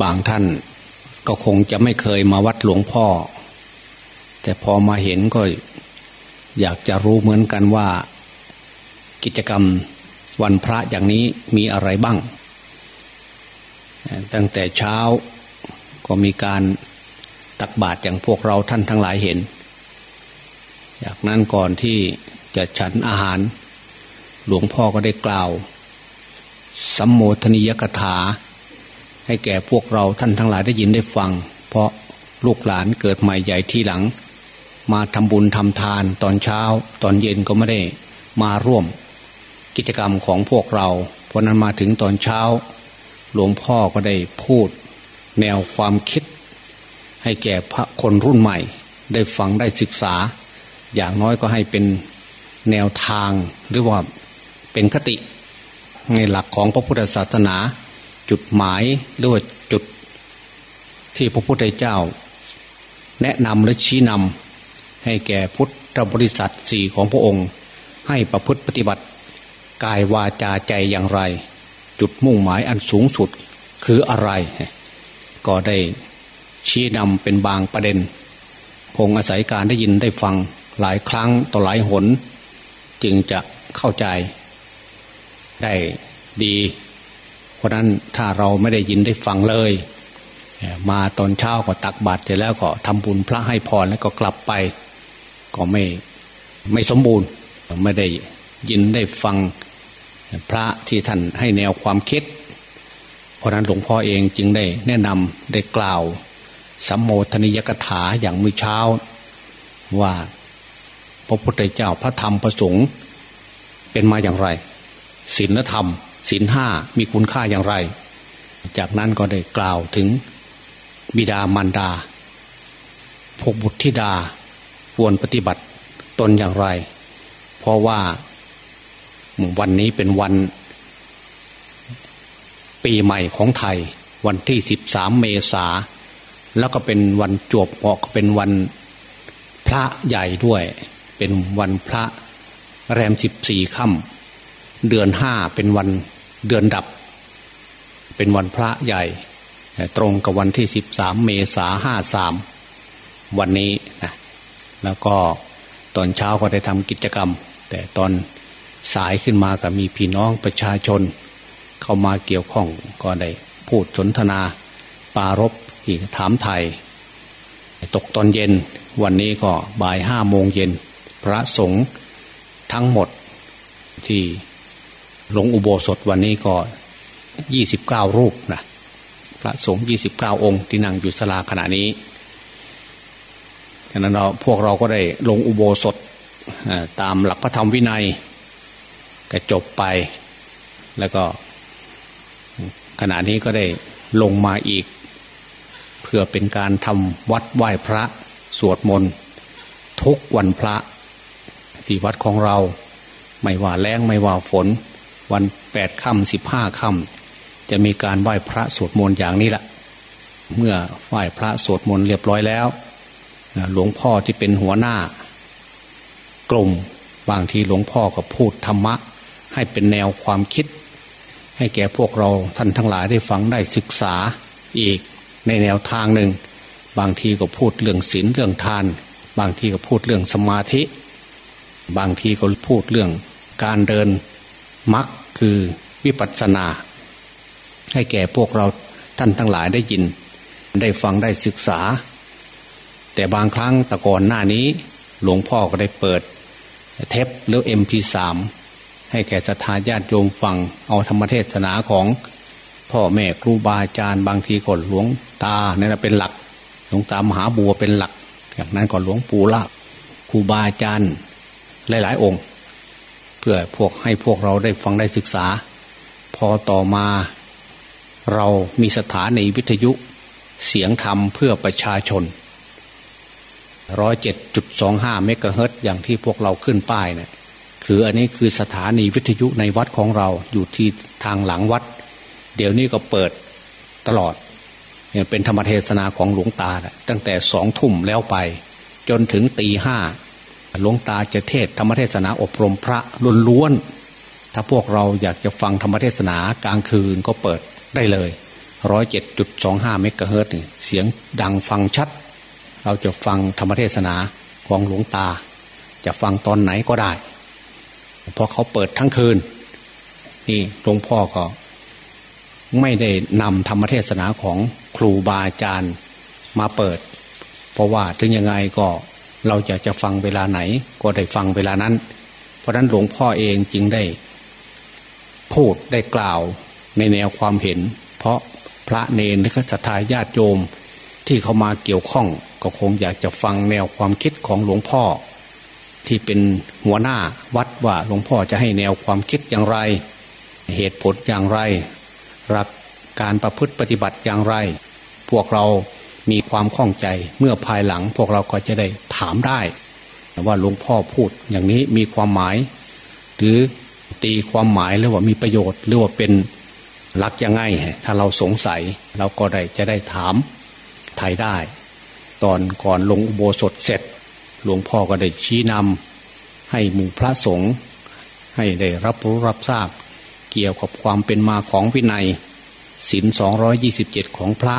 บางท่านก็คงจะไม่เคยมาวัดหลวงพ่อ แต่พอมาเห็นก็อยากจะรู้เหมือนกันว่า กิจกรรมวันพระอย่างนี้มีอะไรบ้าง ตั้งแต่เช้าก็มีการตักบาตรอย่างพวกเราท่านทั้งหลายเห็น จากนั้นก่อนที่จะฉันอาหาร หลวงพ่อก็ได้กล่าวสัมโมทนิยกถา ให้แก่พวกเราท่านทั้งหลายได้ยินได้ฟัง เพราะลูกหลานเกิดใหม่ใหญ่ที่หลัง มาทำบุญทำทานตอนเช้า ตอนเย็นก็ไม่ได้มาร่วม กิจกรรมของพวกเรา เพราะนั้นมาถึงตอนเช้า หลวงพ่อก็ได้พูด แนวความคิด ให้แก่พระคนรุ่นใหม่ ได้ฟังได้ศึกษา อย่างน้อยก็ให้เป็นแนวทางหรือว่าเป็นคติ ในหลักของพระพุทธศาสนา จุดหมายหรือว่าจุดที่พระพุทธเจ้า แนะนำและชี้นำให้แก่พุทธบริษัทสี่ของพระองค์ ให้ประพฤติปฏิบัติกายวาจาใจอย่างไร จุดมุ่งหมายอันสูงสุดคืออะไร ก็ได้ชี้นำเป็นบางประเด็น คงอาศัยการได้ยินได้ฟังหลายครั้งต่อหลายหน จึงจะเข้าใจได้ดี ราะนั้นถ้าเราไม่ได้ยินได้ฟังเลย มาตอนเช้าก็ตักบาตรเสร็จแล้วก็ทำบุญพระให้พรแล้วก็กลับไป ก็ไม่ไม่สมบูรณ์ ไม่ได้ยินได้ฟังพระที่ท่านให้แนวความคิด เพราะนั้นหลวงพ่อเองจึงได้แนะนำได้กล่าวสัมโมทนิยกถาอย่างมือเช้า ว่าพระพุทธเจ้าพระธรรมพระสงฆ์เป็นมาอย่างไรศีลธรรม ศีลห้ามีคุณค่าอย่างไร จากนั้นก็ได้กล่าวถึงบิดามารดา พวกบุตรธิดาควรปฏิบัติตนอย่างไร เพราะว่าวันนี้เป็นวันปีใหม่ของไทย วันที่สิบสามเมษา แล้วก็เป็นวันจวบเหาะเป็นวันพระใหญ่ด้วย เป็นวันพระแรมสิบสี่ค่ำเดือนห้าเป็นวัน เดือนดับ เป็นวันพระใหญ่ ตรงกับวันที่สิบสามเมษาห้าสามวันนี้นะแล้วก็ตอนเช้าก็ได้ทำกิจกรรม แต่ตอนสายขึ้นมากับมีพี่น้องประชาชน เข้ามาเกี่ยวข้องก็ได้พูดสนทนา ปารบอีกถามไทย ตกตอนเย็นวันนี้ก็บ่ายห้าโมงเย็น พระสงฆ์ทั้งหมดที่ หลงอุโบสถวันนี้ก็ยี่สิบเก้ารูปนะพระสงฆ์ยี่สิบเก้าองค์ที่นั่งอยู่ศาลาขณะนี้ฉะนั้นเราพวกเราก็ได้ลงอุโบสถตามหลักพระธรรมวินัยก็จบไปแล้วก็ขณะนี้ก็ได้ลงมาอีก เพื่อเป็นการทำวัดไหว้พระสวดมนต์ทุกวันพระ ที่วัดของเรา ไม่ว่าแรงไม่ว่าฝน วันแปดค่ำสิบห้าค่ำจะมีการไหว้พระสวดมนต์อย่างนี้แหละเมื่อไหว้พระสวดมนต์เรียบร้อยแล้วหลวงพ่อที่เป็นหัวหน้า กลุ่มบางทีหลวงพ่อก็พูดธรรมะ ให้เป็นแนวความคิด ให้แก่พวกเราท่านทั้งหลายได้ฟังได้ศึกษาอีกในแนวทางหนึ่ง บางทีก็พูดเรื่องศีลเรื่องทาน บางทีก็พูดเรื่องสมาธิ บางทีก็พูดเรื่องการเดินมรรค คือวิปัสสนา ให้แก่พวกเราท่านทั้งหลายได้ยิน ได้ฟังได้ศึกษา แต่บางครั้งตะกอนหน้านี้ หลวงพ่อก็ได้เปิด เทปหรือเอ็มพีสามให้แก่ศรัทธาญาติโยมฟังเอาธรรมเทศนาของพ่อแม่ครูบาอาจารย์บางทีก็หลวงตาเนี่ยเป็นหลัก หลวงตามหาบัวเป็นหลัก จากนั้นก็หลวงปู่ละครูบาอาจารย์หลาย ๆ องค์ เพื่อพวกให้พวกเราได้ฟังได้ศึกษา พอต่อมา เรามีสถานีวิทยุเสียงธรรมเพื่อประชาชนร้อยเจ็ดจุดสองห้าเมกะเฮิรตอย่างที่พวกเราขึ้นป้ายเนี่ยคืออันนี้คือสถานีวิทยุในวัดของเราอยู่ที่ทางหลังวัด เดี๋ยวนี้ก็เปิดตลอดเนี่ยเป็นธรรมเทศนาของหลวงตาตั้งแต่สองทุ่มแล้วไป จนถึงตีห้า หลวงตาจะเทศธรรมเทศนาอบรมพระล้วนๆถ้าพวกเราอยากจะฟังธรรมเทศนากลางคืนก็เปิดได้เลยร้อยเจ็ดจุดสองห้าเมกะเฮิรตเสียงดังฟังชัด เราจะฟังธรรมเทศนาของหลวงตา จะฟังตอนไหนก็ได้เพราะเขาเปิดทั้งคืน นี่หลวงพ่อก็ ไม่ได้นำธรรมเทศนาของครูบาอาจารย์มาเปิด เพราะว่าถึงยังไงก็ เราจะจะฟังเวลาไหน ก็ได้ฟังเวลานั้น เพราะนั้นหลวงพ่อเองจึงได้ พูดได้กล่าวในแนวความเห็น เพราะพระเนรและศรัทธาญาติโยมที่เขามาเกี่ยวข้องก็คงอยากจะฟังแนวความคิดของหลวงพ่อ ที่เป็นหัวหน้าวัดว่าหลวงพ่อจะให้แนวความคิดอย่างไร เหตุผลอย่างไร รักการประพฤติปฏิบัติอย่างไร พวกเรา มีความข้องใจเมื่อภายหลังพวกเราก็จะได้ถามได้ว่าหลวงพ่อพูดอย่างนี้มีความหมาย หรือตีความหมายหรือว่ามีประโยชน์ หรือว่าเป็นหลักยังไง ถ้าเราสงสัยเราก็ได้จะได้ถามไทยได้ ตอนก่อนลงอุโบสถเสร็จ หลวงพ่อก็ได้ชี้นำให้หมู่พระสงฆ์ให้ได้รับรู้รับทราบ เกี่ยวกับความเป็นมาของวินัยศีลสองยี่สิบเจ็ดของพระ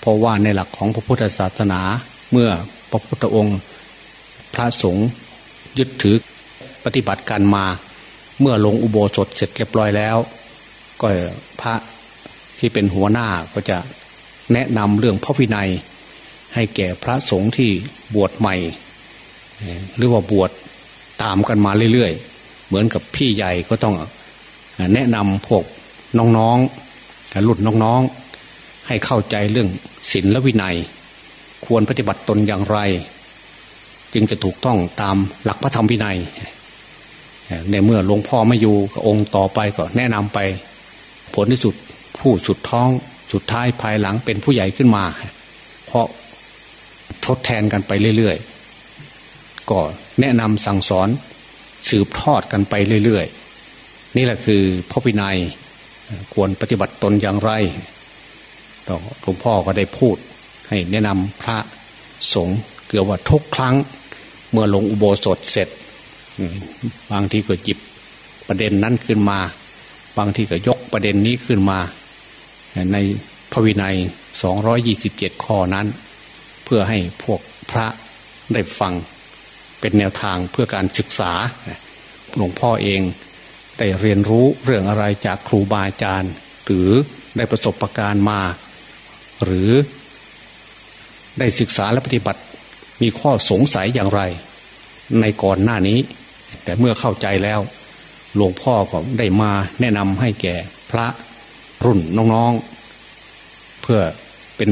เพราะว่าในหลักของพระพุทธศาสนาเมื่อพระพุทธองค์ พระสงฆ์ยึดถือปฏิบัติการมา เมื่อลงอุโบสถเสร็จเรียบร้อยแล้ว ก็พระที่เป็นหัวหน้าก็จะแนะนำเรื่องพระวินัย ให้แก่พระสงฆ์ที่บวชใหม่ หรือว่าบวชตามกันมาเรื่อยๆ เหมือนกับพี่ใหญ่ก็ต้องแนะนำพวกน้องๆรุ่นน้องๆ ให้เข้าใจเรื่องศีลและวินัย ควรปฏิบัติตนอย่างไร จึงจะถูกต้องตามหลักพระธรรมวินัย ในเมื่อหลวงพ่อไม่อยู่องค์ต่อไปก็แนะนำไป ผลที่สุดผู้สุดท้องสุดท้ายภายหลังเป็นผู้ใหญ่ขึ้นมา เพราะทดแทนกันไปเรื่อยๆก็แนะนำสั่งสอนสืบทอดกันไปเรื่อยๆ นี่แหละคือพระวินัยควรปฏิบัติตนอย่างไร หลวงพ่อก็ได้พูด ให้แนะนำพระสงฆ์เกือบว่าทุกครั้ง เมื่อลงอุโบสถเสร็จบางทีก็จิบประเด็นนั้นขึ้นมา บางทีก็ยกประเด็นนี้ขึ้นมา ในพระวินัย 227 ข้อนั้น เพื่อให้พวกพระได้ฟังเป็นแนวทางเพื่อการศึกษาหลวงพ่อเองได้เรียนรู้เรื่องอะไรจากครูบาอาจารย์ หรือได้ประสบประการมา หรือได้ศึกษาและปฏิบัติมีข้อสงสัยอย่างไร ในก่อนหน้านี้ แต่เมื่อเข้าใจแล้ว หลวงพ่อก็ได้มาแนะนำให้แก่พระรุ่นน้องๆ เพื่อเป็น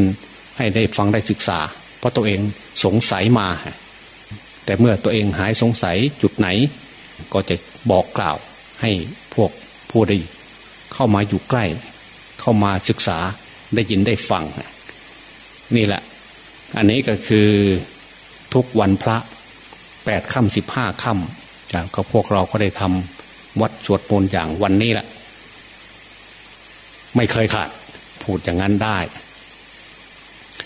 ให้ได้ฟังได้ศึกษา เพราะตัวเองสงสัยมา แต่เมื่อตัวเองหายสงสัยจุดไหน ก็จะบอกกล่าวให้พวกผู้ได้เข้ามาอยู่ใกล้ เข้ามาศึกษา ได้ยินได้ฟัง นี่แหละ อันนี้ก็คือทุกวันพระแปดค่ำสิบห้าค่ำจากก็พวกเราก็ได้ทำวัดสวดมนต์อย่างวันนี้แหละ ไม่เคยขาดพูดอย่างนั้นได้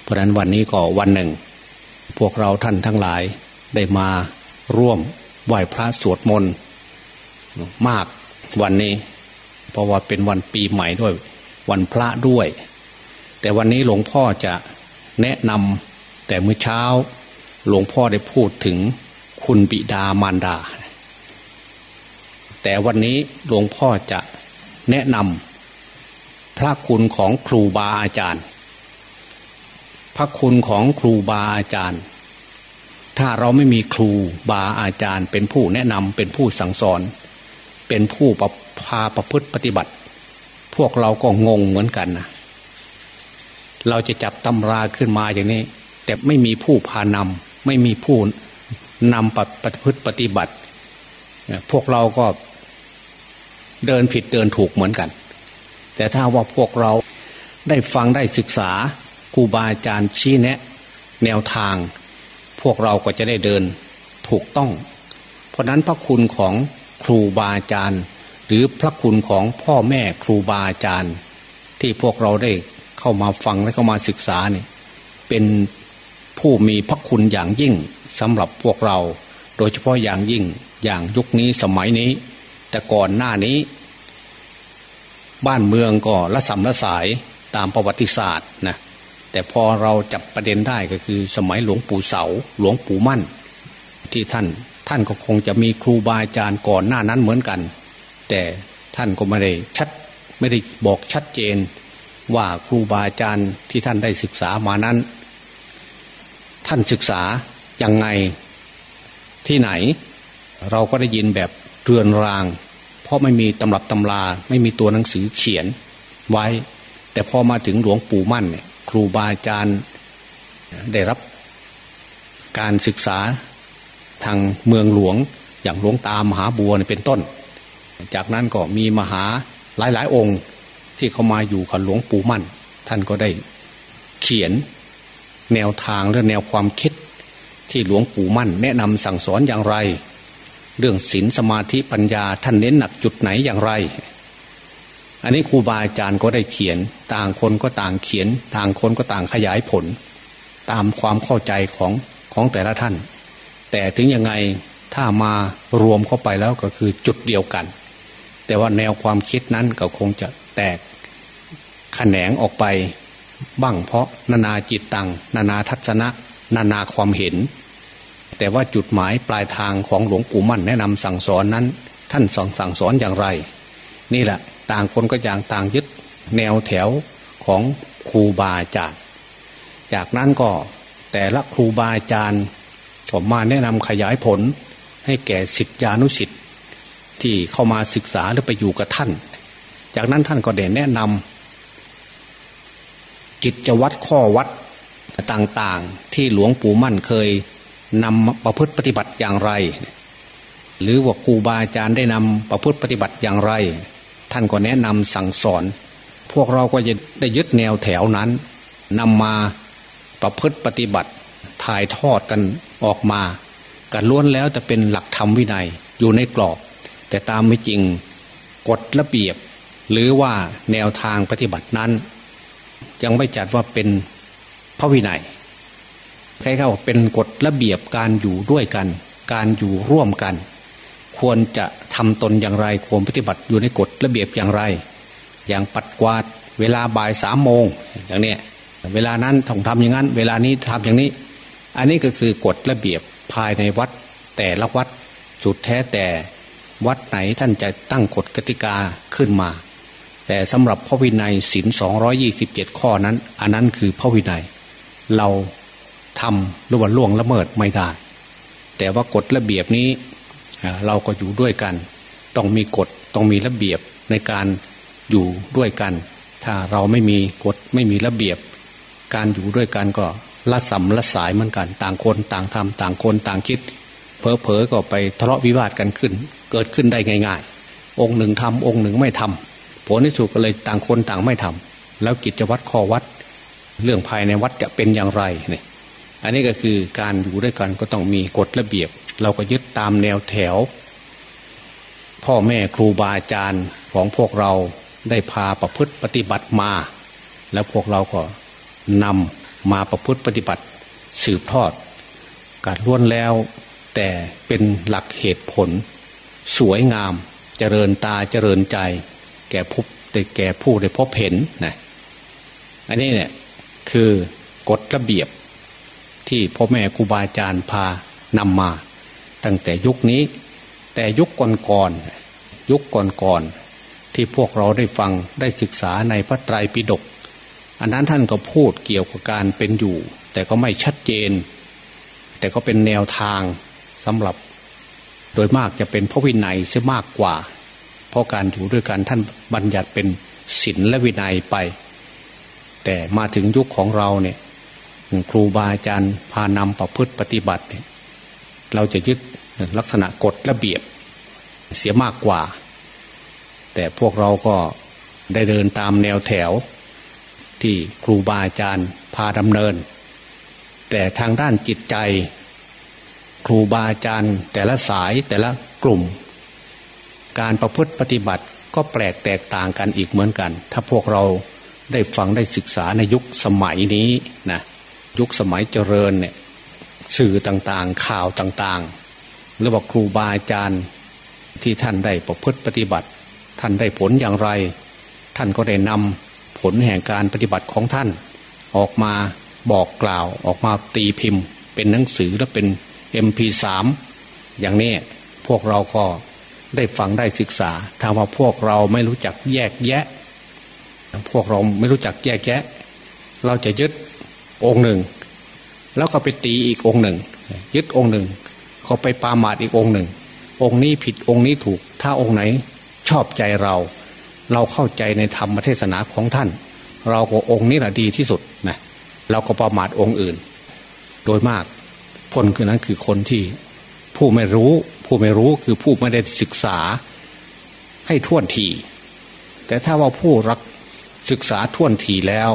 เพราะนั้นวันนี้ก็วันหนึ่ง พวกเราท่านทั้งหลายได้มาร่วมไหว้พระสวดมนต์มากวันนี้ เพราะว่าเป็นวันปีใหม่ด้วย วันพระด้วย แต่วันนี้หลวงพ่อจะแนะนำแต่เมื่อเช้า หลวงพ่อได้พูดถึงคุณบิดามารดา แต่วันนี้หลวงพ่อจะแนะนำพระคุณของครูบาอาจารย์ พระคุณของครูบาอาจารย์ ถ้าเราไม่มีครูบาอาจารย์ เป็นผู้แนะนำเป็นผู้สั่งสอน เป็นผู้พาประพฤติปฏิบัติ พวกเราก็งงเหมือนกันนะ เราจะจับตำราขึ้นมาอย่างนี้ แต่ไม่มีผู้พานำไม่มีผู้นำปฏิพฤติปฏิบัติ พวกเราก็เดินผิดเดินถูกเหมือนกัน แต่ถ้าว่าพวกเราได้ฟังได้ศึกษาครูบาอาจารย์ชี้แนะ แนวทาง พวกเราก็จะได้เดินถูกต้อง เพราะนั้นพระคุณของครูบาอาจารย์ หรือพระคุณของพ่อแม่ครูบาอาจารย์ ที่พวกเราได้ เข้ามาฟังและเข้ามาศึกษาเนี่ยเป็นผู้มีพระคุณอย่างยิ่งสำหรับพวกเรา โดยเฉพาะอย่างยิ่งอย่างยุคนี้สมัยนี้ แต่ก่อนหน้านี้ บ้านเมืองก็ละสำละสายตามประวัติศาสตร์นะแต่พอเราจับประเด็นได้ก็คือสมัยหลวงปู่เสา หลวงปู่มั่น ที่ท่านท่านก็คงจะมีครูบาอาจารย์ก่อนหน้านั้นเหมือนกัน แต่ท่านก็ไม่ได้ชัดไม่ได้บอกชัดเจน ว่าครูบาอาจารย์ที่ท่านได้ศึกษามานั้น ท่านศึกษายังไงที่ไหน เราก็ได้ยินแบบเรือนราง เพราะไม่มีตำรับตำรา ไม่มีตัวหนังสือเขียนไว้ แต่พอมาถึงหลวงปู่มั่นเนี่ยครูบาอาจารย์ได้รับการศึกษาทางเมืองหลวงอย่างหลวงตามหาบัวเป็นต้น จากนั้นก็มีมหาหลายๆองค์ ที่เขามาอยู่กับหลวงปู่มั่น ท่านก็ได้เขียนแนวทางและแนวความคิดที่หลวงปู่มั่น แนะนำสั่งสอนอย่างไร เรื่องศีลสมาธิปัญญาท่านเน้นหนักจุดไหนอย่างไร อันนี้ครูบาอาจารย์ก็ได้เขียน ต่างคนก็ต่างเขียน ต่างคนก็ต่างขยายผล ตามความเข้าใจของของแต่ละท่าน แต่ถึงยังไงถ้ามารวมเข้าไปแล้วก็คือจุดเดียวกัน แต่ว่าแนวความคิดนั้นก็คงจะแตก ขแขนงออกไป บ้างเพราะนานาจิตตัง นานาทัศนะ นานาความเห็น แต่ว่าจุดหมายปลายทางของหลวงปู่มั่นแนะนำสั่งสอนนั้น ท่านสอนสั่งสอนอย่างไร นี่แหละต่างคนก็อย่างต่างยึดแนวแถวของครูบาอาจารย์จากนั้นก็แต่ละครูบาอาจารย์ผมมาแนะนำขยายผล ให้แก่สิทธิานุสิทธิ์ที่เข้ามาศึกษาหรือไปอยู่กับท่าน จากนั้นท่านก็เด่นแนะนำ กิจวัตรข้อวัดต่างๆ ที่หลวงปู่มั่นเคยนำประพฤติปฏิบัติอย่างไร หรือว่าครูบาอาจารย์ได้นำประพฤติปฏิบัติอย่างไร ท่านก็แนะนำสั่งสอน พวกเราก็จะได้ยึดแนวแถวนั้นนำมาประพฤติปฏิบัติถ่ายทอดกันออกมาการล้วนแล้วจะเป็นหลักธรรมวินัยอยู่ในกรอบ แต่ตามไม่จริงกฎระเบียบ หรือว่าแนวทางปฏิบัตินั้น ยังไม่จัดว่าเป็นพระวินัยใครเขาเป็นกฎระเบียบการอยู่ด้วยกัน การอยู่ร่วมกัน ควรจะทำตนอย่างไร ควรปฏิบัติอยู่ในกฎระเบียบอย่างไร อย่างปัดกวาดเวลาบ่ายสามโมงอย่างนี้เวลานั้นต้องทำอย่างนั้น เวลานี้ทำอย่างนี้ อันนี้ก็คือกฎระเบียบภายในวัด แต่ละวัดจุดแท้แต่วัดไหนท่านจะตั้งกฎกติกาขึ้นมา แต่สำหรับพระวินัยศินสองยี่สิบเจ็ดข้อนั้น อันนั้นคือพระวินัย เราทำหรือว่าล่วงละเมิดไม่ได้ แต่ว่ากฎระเบียบนี้เราก็อยู่ด้วยกัน ต้องมีกฎต้องมีระเบียบในการอยู่ด้วยกัน ถ้าเราไม่มีกฎไม่มีระเบียบ การอยู่ด้วยกันก็ละสัมละสายเหมือนกัน ต่างคนต่างทำต่างคนต่างคิดเพอๆก็ไปทะเลาะวิวาทกันขึ้น เกิดขึ้นได้ง่าย ๆ องค์หนึ่งทำองค์หนึ่งไม่ทำ ผลที่สุดก็เลยต่างคนต่างไม่ทำแล้วกิจวัตรข้อวัด เรื่องภายในวัดจะเป็นอย่างไรเนี่ยอันนี้ก็คือการอยู่ด้วยกันก็ต้องมีกฎระเบียบ เราก็ยึดตามแนวแถว พ่อแม่ครูบาอาจารย์ของพวกเราได้พาประพฤติปฏิบัติมา แล้วพวกเราก็นำมาประพฤติปฏิบัติสืบทอด การล้วนแล้ว แต่เป็นหลักเหตุผล สวยงาม เจริญตาเจริญใจ แก่ผู้แต่แก่ผู้ได้พบเห็นนะอันนี้เนี่ยคือกฎระเบียบที่พ่อแม่ครูบาอาจารย์พานำมา ตั้งแต่ยุคนี้ แต่ยุคก่อนๆยุคก่อนๆที่พวกเราได้ฟังได้ศึกษาในพระไตรปิฎกอันนั้นท่านก็พูดเกี่ยวกับการเป็นอยู่ แต่ก็ไม่ชัดเจน แต่ก็เป็นแนวทางสำหรับ โดยมากจะเป็นพระวินัยซะมากกว่า เพราะการอยู่ด้วยกันท่านบัญญัติเป็นศีลและวินัยไป แต่มาถึงยุคของเราเนี่ยครูบาอาจารย์พานำประพฤติปฏิบัติเนี่ยเราจะยึดลักษณะกฎระเบียบเสียมากกว่า แต่พวกเราก็ได้เดินตามแนวแถว ที่ครูบาอาจารย์พาดำเนิน แต่ทางด้านจิตใจ ครูบาอาจารย์แต่ละสายแต่ละกลุ่ม การประพฤติปฏิบัติก็แปลกแตกต่างกันอีกเหมือนกัน ถ้าพวกเราได้ฟังได้ศึกษาในยุคสมัยนี้นะยุคสมัยเจริญเนี่ยสื่อต่างๆข่าวต่างๆ หรือว่าครูบาอาจารย์ที่ท่านได้ประพฤติปฏิบัติ ท่านได้ผลอย่างไร ท่านก็ได้นำผลแห่งการปฏิบัติของท่าน ออกมาบอกกล่าวออกมาตีพิมพ์ เป็นหนังสือและเป็น MP3 อย่างนี้พวกเราก็ ได้ฟังได้ศึกษาถ้าว่าพวกเราไม่รู้จักแยกแยะ พวกเราไม่รู้จักแยกแยะ เราจะยึดองค์หนึ่ง แล้วก็ไปตีอีกองค์หนึ่ง ยึดองค์หนึ่งเขาไปปาหมาดอีกองค์หนึ่ง องค์นี้ผิดองค์นี้ถูก ถ้าองค์ไหนชอบใจเรา เราเข้าใจในธรรมเทศนาของท่าน เราก็องค์นี้แหละดีที่สุดนะเราก็ประมาทองค์อื่น โดยมากผลคือนั้นคือคนที่ผู้ไม่รู้ ผู้ไม่รู้คือผู้ไม่ได้ศึกษาให้ท่วนที แต่ถ้าว่าผู้รักศึกษาท่วนทีแล้ว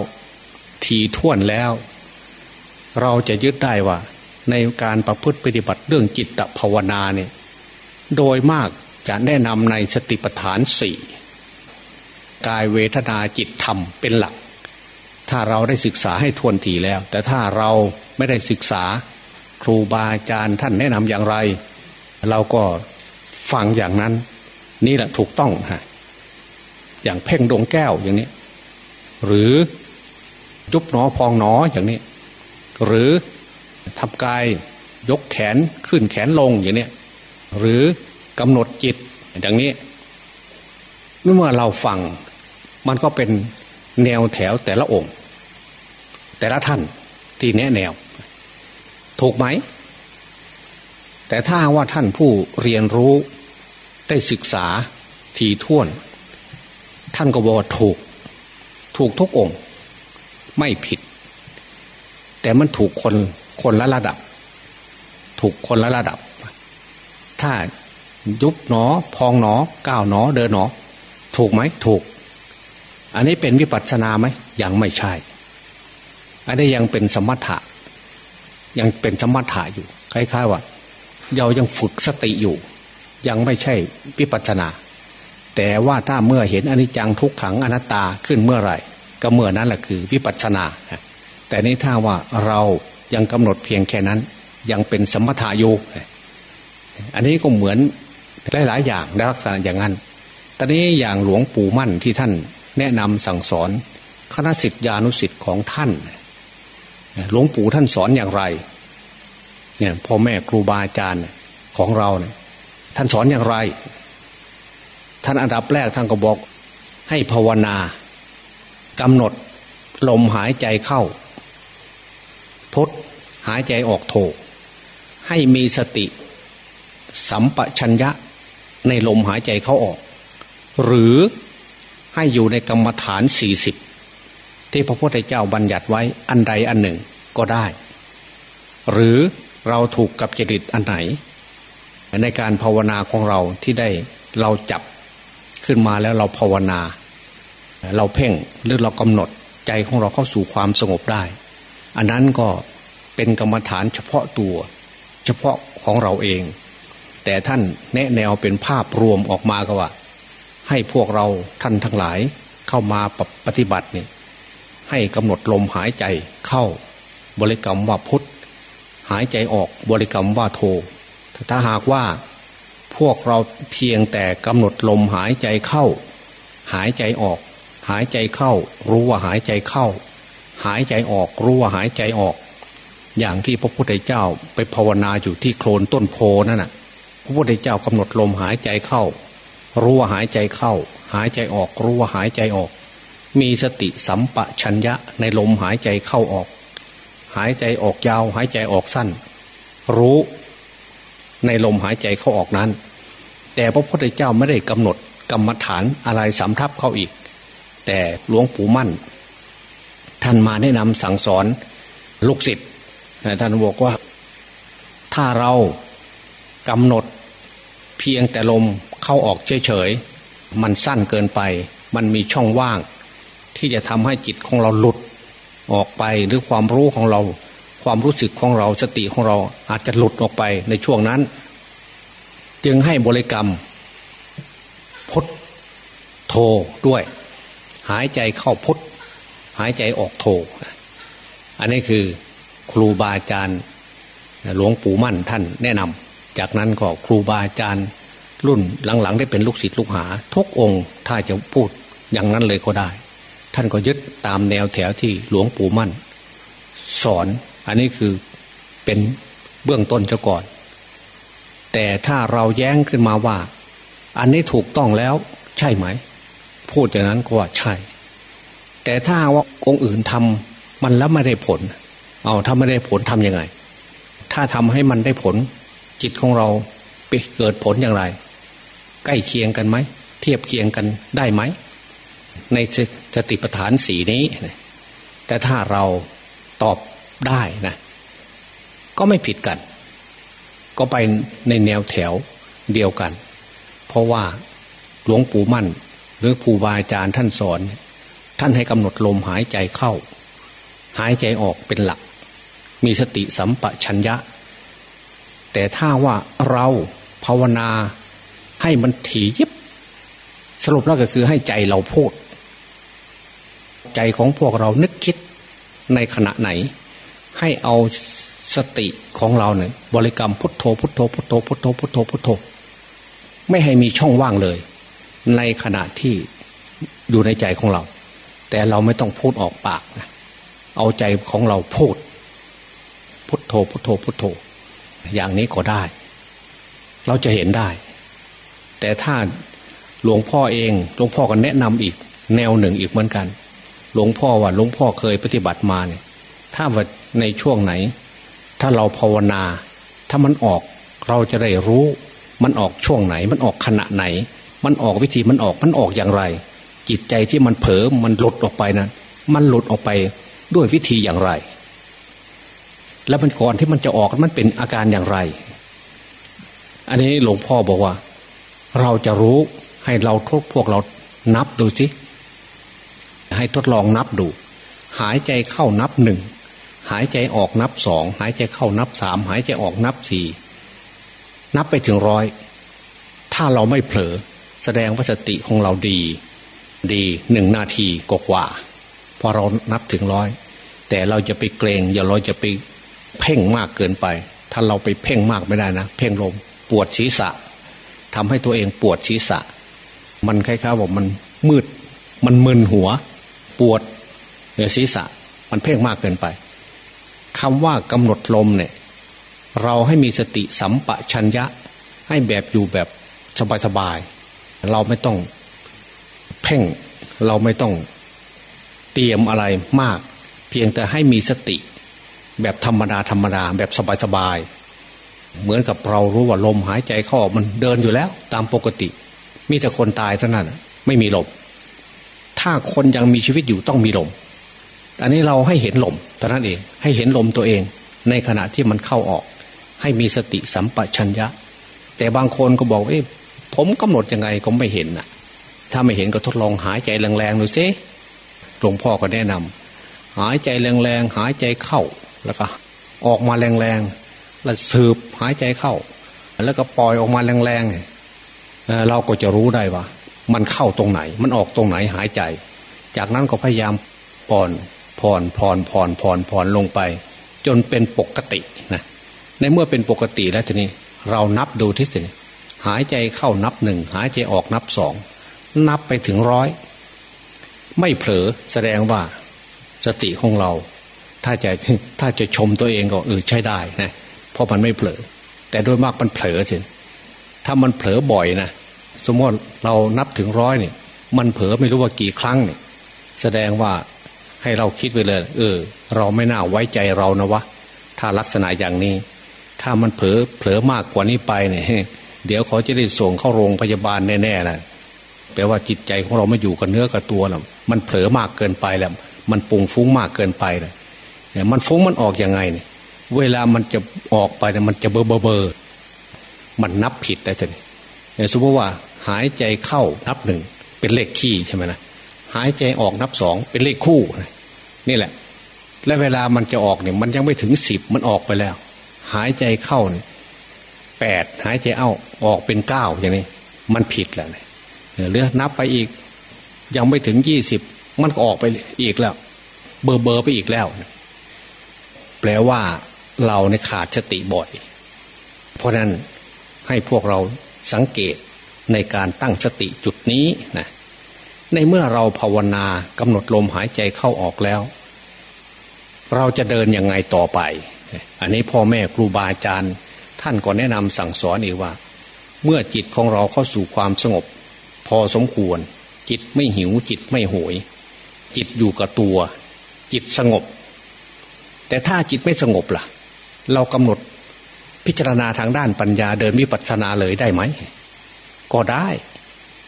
ทีท่วนแล้ว เราจะยึดได้ว่า ในการประพฤติปฏิบัติเรื่องจิตภาวนาเนี่ยโดยมากจะแนะนำในสติปัฏฐานสี่กายเวทนาจิตธรรมเป็นหลัก ถ้าเราได้ศึกษาให้ทวนทีแล้ว แต่ถ้าเราไม่ได้ศึกษาครูบาอาจารย์ท่านแนะนำอย่างไร เราก็ฟังอย่างนั้น นี่แหละถูกต้องฮะอย่างเพ่งดวงแก้วอย่างนี้ หรือยุบหนอพองหนออย่างนี้ หรือทำกายยกแขนขึ้นแขนลงอย่างนี้หรือกำหนดจิตอย่างนี้เมื่อเราฟังมันก็เป็นแนวแถวแต่ละองค์ แต่ละท่านที่แนะแนว ถูกไหม แต่ถ้าว่าท่านผู้เรียนรู้ได้ศึกษาทีท่วน ท่านก็บอกว่าถูก ถูกทุกองค์ ไม่ผิด แต่มันถูกคนคนละระดับ ถูกคนละระดับ ถ้ายุบหนอ พองหนอก้าวหนอ เดินหนอ ถูกไหมถูก อันนี้เป็นวิปัสสนาไหมยังไม่ใช่ อันนี้ยังเป็นสมถะ ยังเป็นสมถะอยู่คล้ายๆว่า เรายังฝึกสติอยู่ ยังไม่ใช่วิปัสนา แต่ว่าถ้าเมื่อเห็นอนิจจังทุกขังอนัตตาขึ้นเมื่อไหร่ ก็เมื่อนั้นแหละคือวิปัสนา แต่นี้ถ้าว่าเรายังกำหนดเพียงแค่นั้น ยังเป็นสมถะอยู่อันนี้ก็เหมือนหลายๆอย่างในลักษณะอย่างนั้นตอนนี้อย่างหลวงปู่มั่นที่ท่านแนะนำสั่งสอนคณะสิทธิานุสิทธิ์ของท่าน หลวงปู่ท่านสอนอย่างไร เนี่ยพ่อแม่ครูบาอาจารย์ของเราเนี่ยท่านสอนอย่างไร ท่านอันดับแรกท่านก็บอกให้ภาวนากำหนดลมหายใจเข้าพุทหายใจออกโทให้มีสติ สัมปชัญญะในลมหายใจเข้าออก หรือให้อยู่ในกรรมฐานสี่สิบที่พระพุทธเจ้าบัญญัติไว้อันใดอันหนึ่งก็ได้ หรือ เราถูกกับจริตอันไหน ในการภาวนาของเราที่ได้เราจับขึ้นมาแล้วเราภาวนา เราเพ่งหรือเรากำหนดใจของเราเข้าสู่ความสงบได้ อันนั้นก็เป็นกรรมฐานเฉพาะตัว เฉพาะของเราเอง แต่ท่านแนะแนวเป็นภาพรวมออกมาก็ว่า ให้พวกเราท่านทั้งหลายเข้ามาปฏิบัตินี่ให้กำหนดลมหายใจเข้าบริกรรมว่าพุทธ หายใจออกบริกรรมว่าโทถ้าหากว่าพวกเราเพียงแต่กำหนดลมหายใจเข้า หายใจออก หายใจเข้า รู้ว่าหายใจเข้า หายใจออกรู้ว่าหายใจออก อย่างที่พระพุทธเจ้าไปภาวนาอยู่ที่โคลนต้นโพนั่นน่ะ พระพุทธเจ้ากำหนดลมหายใจเข้า รู้ว่าหายใจเข้า หายใจออกรู้ว่าหายใจออก มีสติสัมปชัญญะในลมหายใจเข้าออก หายใจออกยาว หายใจออกสั้น รู้ในลมหายใจเข้าออกนั้น แต่พระพุทธเจ้าไม่ได้กำหนดกรรมฐานอะไรสำทับเข้าอีก แต่หลวงปู่มั่น ท่านมาแนะนำสั่งสอนลูกศิษย์ท่านบอกว่า ถ้าเรากำหนดเพียงแต่ลมเข้าออกเฉยๆมันสั้นเกินไป มันมีช่องว่าง ที่จะทำให้จิตของเราหลุด ออกไปหรือความรู้ของเรา ความรู้สึกของเราสติของเราอาจจะหลุดออกไปในช่วงนั้น จึงให้บริกรรมพุทโทด้วย หายใจเข้าพุทหายใจออกโท อันนี้คือครูบาอาจารย์หลวงปู่มั่นท่านแนะนำจากนั้นก็ครูบาอาจารย์รุ่นหลังๆ ได้เป็นลูกศิษย์ลูกหาทุกองค์ถ้าจะพูดอย่างนั้นเลยก็ได้ ท่านก็ยึดตามแนวแถวที่หลวงปู่มั่น สอนอันนี้คือเป็นเบื้องต้นเจ้าก่อน แต่ถ้าเราแย้งขึ้นมาว่า อันนี้ถูกต้องแล้วใช่ไหม พูดอย่างนั้นก็ว่าใช่ แต่ถ้าว่าองค์อื่นทำมันแล้วไม่ได้ผล เอาถ้าไม่ได้ผลทำยังไง ถ้าทำให้มันได้ผล จิตของเราไปเกิดผลอย่างไร ใกล้เคียงกันไหม เทียบเคียงกันได้ไหม ในสติปัฏฐานสีนี้ แต่ถ้าเราตอบได้นะ ก็ไม่ผิดกัน ก็ไปในแนวแถวเดียวกัน เพราะว่าหลวงปู่มั่น หรือครูบาอาจารย์ท่านสอน ท่านให้กำหนดลมหายใจเข้า หายใจออกเป็นหลัก มีสติสัมปชัญญะ แต่ถ้าว่าเราภาวนาให้มันถี่ยิบ สรุปแล้วก็คือให้ใจเราพูด ใจของพวกเรานึกคิดในขณะไหน ให้เอาสติของเราเนี่ยบริกรรมพุทโธพุทโธพุทโธพุทโธพุทโธพุทโธ ไม่ให้มีช่องว่างเลย ในขณะที่อยู่ในใจของเรา แต่เราไม่ต้องพูดออกปากนะเอาใจของเราพูด พุทโธพุทโธพุทโธ อย่างนี้ก็ได้ เราจะเห็นได้ แต่ถ้าหลวงพ่อเองหลวงพ่อก็แนะนำอีก แนวหนึ่งอีกเหมือนกัน หลวงพ่อว่าหลวงพ่อเคยปฏิบัติมาเนี่ย ถ้าว่าในช่วงไหน ถ้าเราภาวนา ถ้ามันออกเราจะได้รู้ มันออกช่วงไหน มันออกขณะไหน มันออกวิธีมันออกมันออกอย่างไร จิตใจที่มันเผลอมันหลุดออกไปนะั้นมันหลุดออกไปด้วยวิธีอย่างไร แล้วมันก่อนที่มันจะออกมันเป็นอาการอย่างไร อันนี้หลวงพ่อบอกว่า เราจะรู้ให้เราทุกพวกเรานับดูสิ ให้ทดลองนับดู หายใจเข้านับหนึ่งหายใจออกนับสองหายใจเข้านับสามหายใจออกนับสี่นับไปถึงร้อยถ้าเราไม่เผลอ แสดงว่าสติของเราดี ดีหนึ่งนาทีกว่าพอเรานับถึงร้อยแต่เราจะไปเกรง อย่าเราจะไปเพ่งมากเกินไป ถ้าเราไปเพ่งมากไม่ได้นะ เพ่งลมปวดศีรษะทำให้ตัวเองปวดศีรษะ มันคล้ายๆว่ามันมืด มันมึนหัว ปวดเนือศีรษะมันเพ่งมากเกินไปคำว่ากำหนดลมเนี่ย เราให้มีสติสัมปชัญญะให้แบบอยู่แบบสบายๆเราไม่ต้องเพ่งเราไม่ต้องเตรียมอะไรมาก เพียงแต่ให้มีสติ แบบธรรมดาธรรมดาแบบสบายๆเหมือนกับเรารู้ว่าลมหายใจเข้าออกมันเดินอยู่แล้ว ตามปกติ มีแต่คนตายเท่านั้นไม่มีลม ถ้าคนยังมีชีวิตอยู่ต้องมีลม อันนี้เราให้เห็นลมเท่านั้นเองให้เห็นลมตัวเอง ในขณะที่มันเข้าออก ให้มีสติสัมปชัญญะ แต่บางคนก็บอกว่าผมกำหนดยังไงก็ไม่เห็นน่ะถ้าไม่เห็นก็ทดลองหายใจแรงๆดูซิหลวงพ่อก็แนะนำหายใจแรงๆหายใจเข้าแล้วก็ออกมาแรงๆแล้วสืบหายใจเข้า แล้วก็ปล่อยออกมาแรงๆเราก็จะรู้ได้ว่า มันเข้าตรงไหน มันออกตรงไหนหายใจ จากนั้นก็พยายามผ่อนผ่อนผ่อนผ่อนผ่อนผ่อนลงไป จนเป็นปกตินะในเมื่อเป็นปกติแล้วทีนี้เรานับดูที่สิหายใจเข้านับหนึ่งหายใจออกนับสองนับไปถึงร้อยไม่เผลอแสดงว่าสติของเรา ถ้าจะถ้าจะชมตัวเองก็เออใช้ได้นะเพราะมันไม่เผลอ แต่โดยมากมันเผลอสิถ้ามันเผลอบ่อยนะ สมมติเรานับถึงร้อยเนี่ย มันเผลอไม่รู้ว่ากี่ครั้งเนี่ยแสดงว่าให้เราคิดไปเลย เออ เราไม่น่าไว้ใจเรานะวะถ้าลักษณะอย่างนี้ ถ้ามันเผลอเผลอมากกว่านี้ไปเนี่ยเดี๋ยวเขาจะได้ส่งเข้าโรงพยาบาลแน่ๆนะแปลว่าจิตใจของเราไม่อยู่กับเนื้อกับตัวแล้วมันเผลอมากเกินไปแล้วมันปุ่งฟุ้งมากเกินไปเลยเนี่ยมันฟุ้งมันออกยังไงเนี่ย เวลามันจะออกไปเนี่ยมันจะเบอร์เบอร์มันนับผิดได้ทีนี้สมมติว่า หายใจเข้านับหนึ่งเป็นเลขขี้ใช่ไหมนะหายใจออกนับสองเป็นเลขคู่นี่แหละ และเวลามันจะออกเนี่ยมันยังไม่ถึงสิบมันออกไปแล้ว หายใจเข้าเนี่ยแปดหายใจเอาออกเป็นเก้าอย่างนี้ มันผิดแล้วเนี่ยเรือนับไปอีก ยังไม่ถึงยี่สิบมันก็ออกไปอีกแล้ว เบอร์เบอร์ไปอีกแล้ว แปลว่าเราในขาดสติบ่อย เพราะนั้นให้พวกเราสังเกต ในการตั้งสติจุดนี้นะในเมื่อเราภาวนากำหนดลมหายใจเข้าออกแล้ว เราจะเดินยังไงต่อไป อันนี้พ่อแม่ครูบาอาจารย์ ท่านก็แนะนำสั่งสอนอีกว่า เมื่อจิตของเราเข้าสู่ความสงบ พอสมควร จิตไม่หิวจิตไม่โหย จิตอยู่กับตัว จิตสงบ แต่ถ้าจิตไม่สงบล่ะ เรากำหนดพิจารณาทางด้านปัญญาเดินวิปัสสนาเลยได้ไหม ก็ได้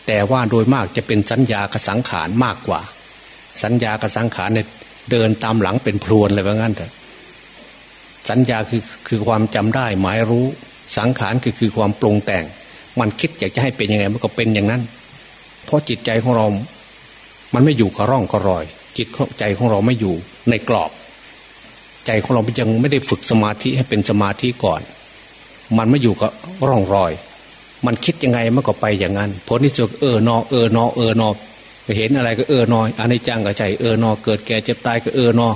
แต่ว่าโดยมากจะเป็นสัญญากสังขารมากกว่า สัญญากสังขารเนี่ยเดินตามหลังเป็นพรวนเลยว่างั้นเถอะสัญญาคือคือความจำได้หมายรู้สังขารคือคือความปรุงแต่ง มันคิดอยากจะให้เป็นยังไงมันก็เป็นอย่างนั้น เพราะจิตใจของเรา มันไม่อยู่กับร่องกับรอย จิตใจของเราไม่อยู่ในกรอบ ใจของเรายังไม่ได้ฝึกสมาธิให้เป็นสมาธิก่อน มันไม่อยู่กับร่องรอย มันคิดยังไงมันก็ไปอย่างนั้นผลที่สุดเออนอเออนอเออนอเห็นอะไรก็เออนออันนี้จังกับใจเออนอเกิดแก่เจ็บตายก็เออนอ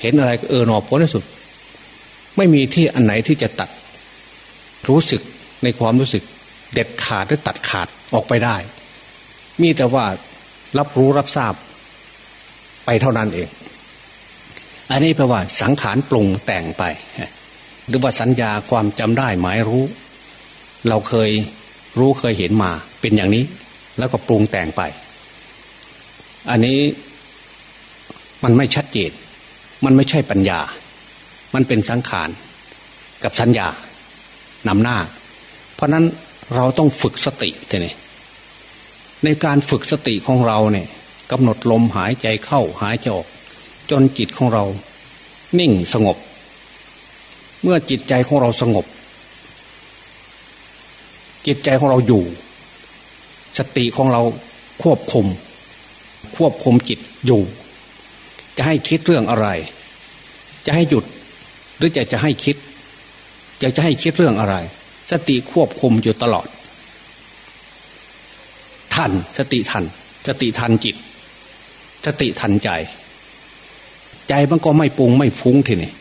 เห็นอะไรก็เออนอผลที่สุด ไม่มีที่อันไหนที่จะตัด รู้สึกในความรู้สึก เด็ดขาดหรือตัดขาดออกไปได้ มีแต่ว่ารับรู้รับทราบ ไปเท่านั้นเอง อันนี้แปลว่าสังขารปรุงแต่งไป หรือว่าสัญญาความจำได้หมายรู้ เราเคยรู้เคยเห็นมาเป็นอย่างนี้ แล้วก็ปรุงแต่งไป อันนี้มันไม่ชัดเจนมันไม่ใช่ปัญญา มันเป็นสังขารกับสัญญานำหน้า เพราะนั้นเราต้องฝึกสติทีนี้ในการฝึกสติของเราเนี่ยกำหนดลมหายใจเข้าหายใจออก จนจิตของเรา นิ่งสงบ เมื่อจิตใจของเราสงบ จิตใจของเราอยู่ สติของเราควบคุม ควบคุมจิตอยู่ จะให้คิดเรื่องอะไร จะให้หยุด หรือจะจะให้คิด จะจะให้คิดเรื่องอะไร สติควบคุมอยู่ตลอด ทันสติทัน สติทันจิต สติทันใจ ใจมันก็ไม่ปรุงไม่ฟุ้งทีนี่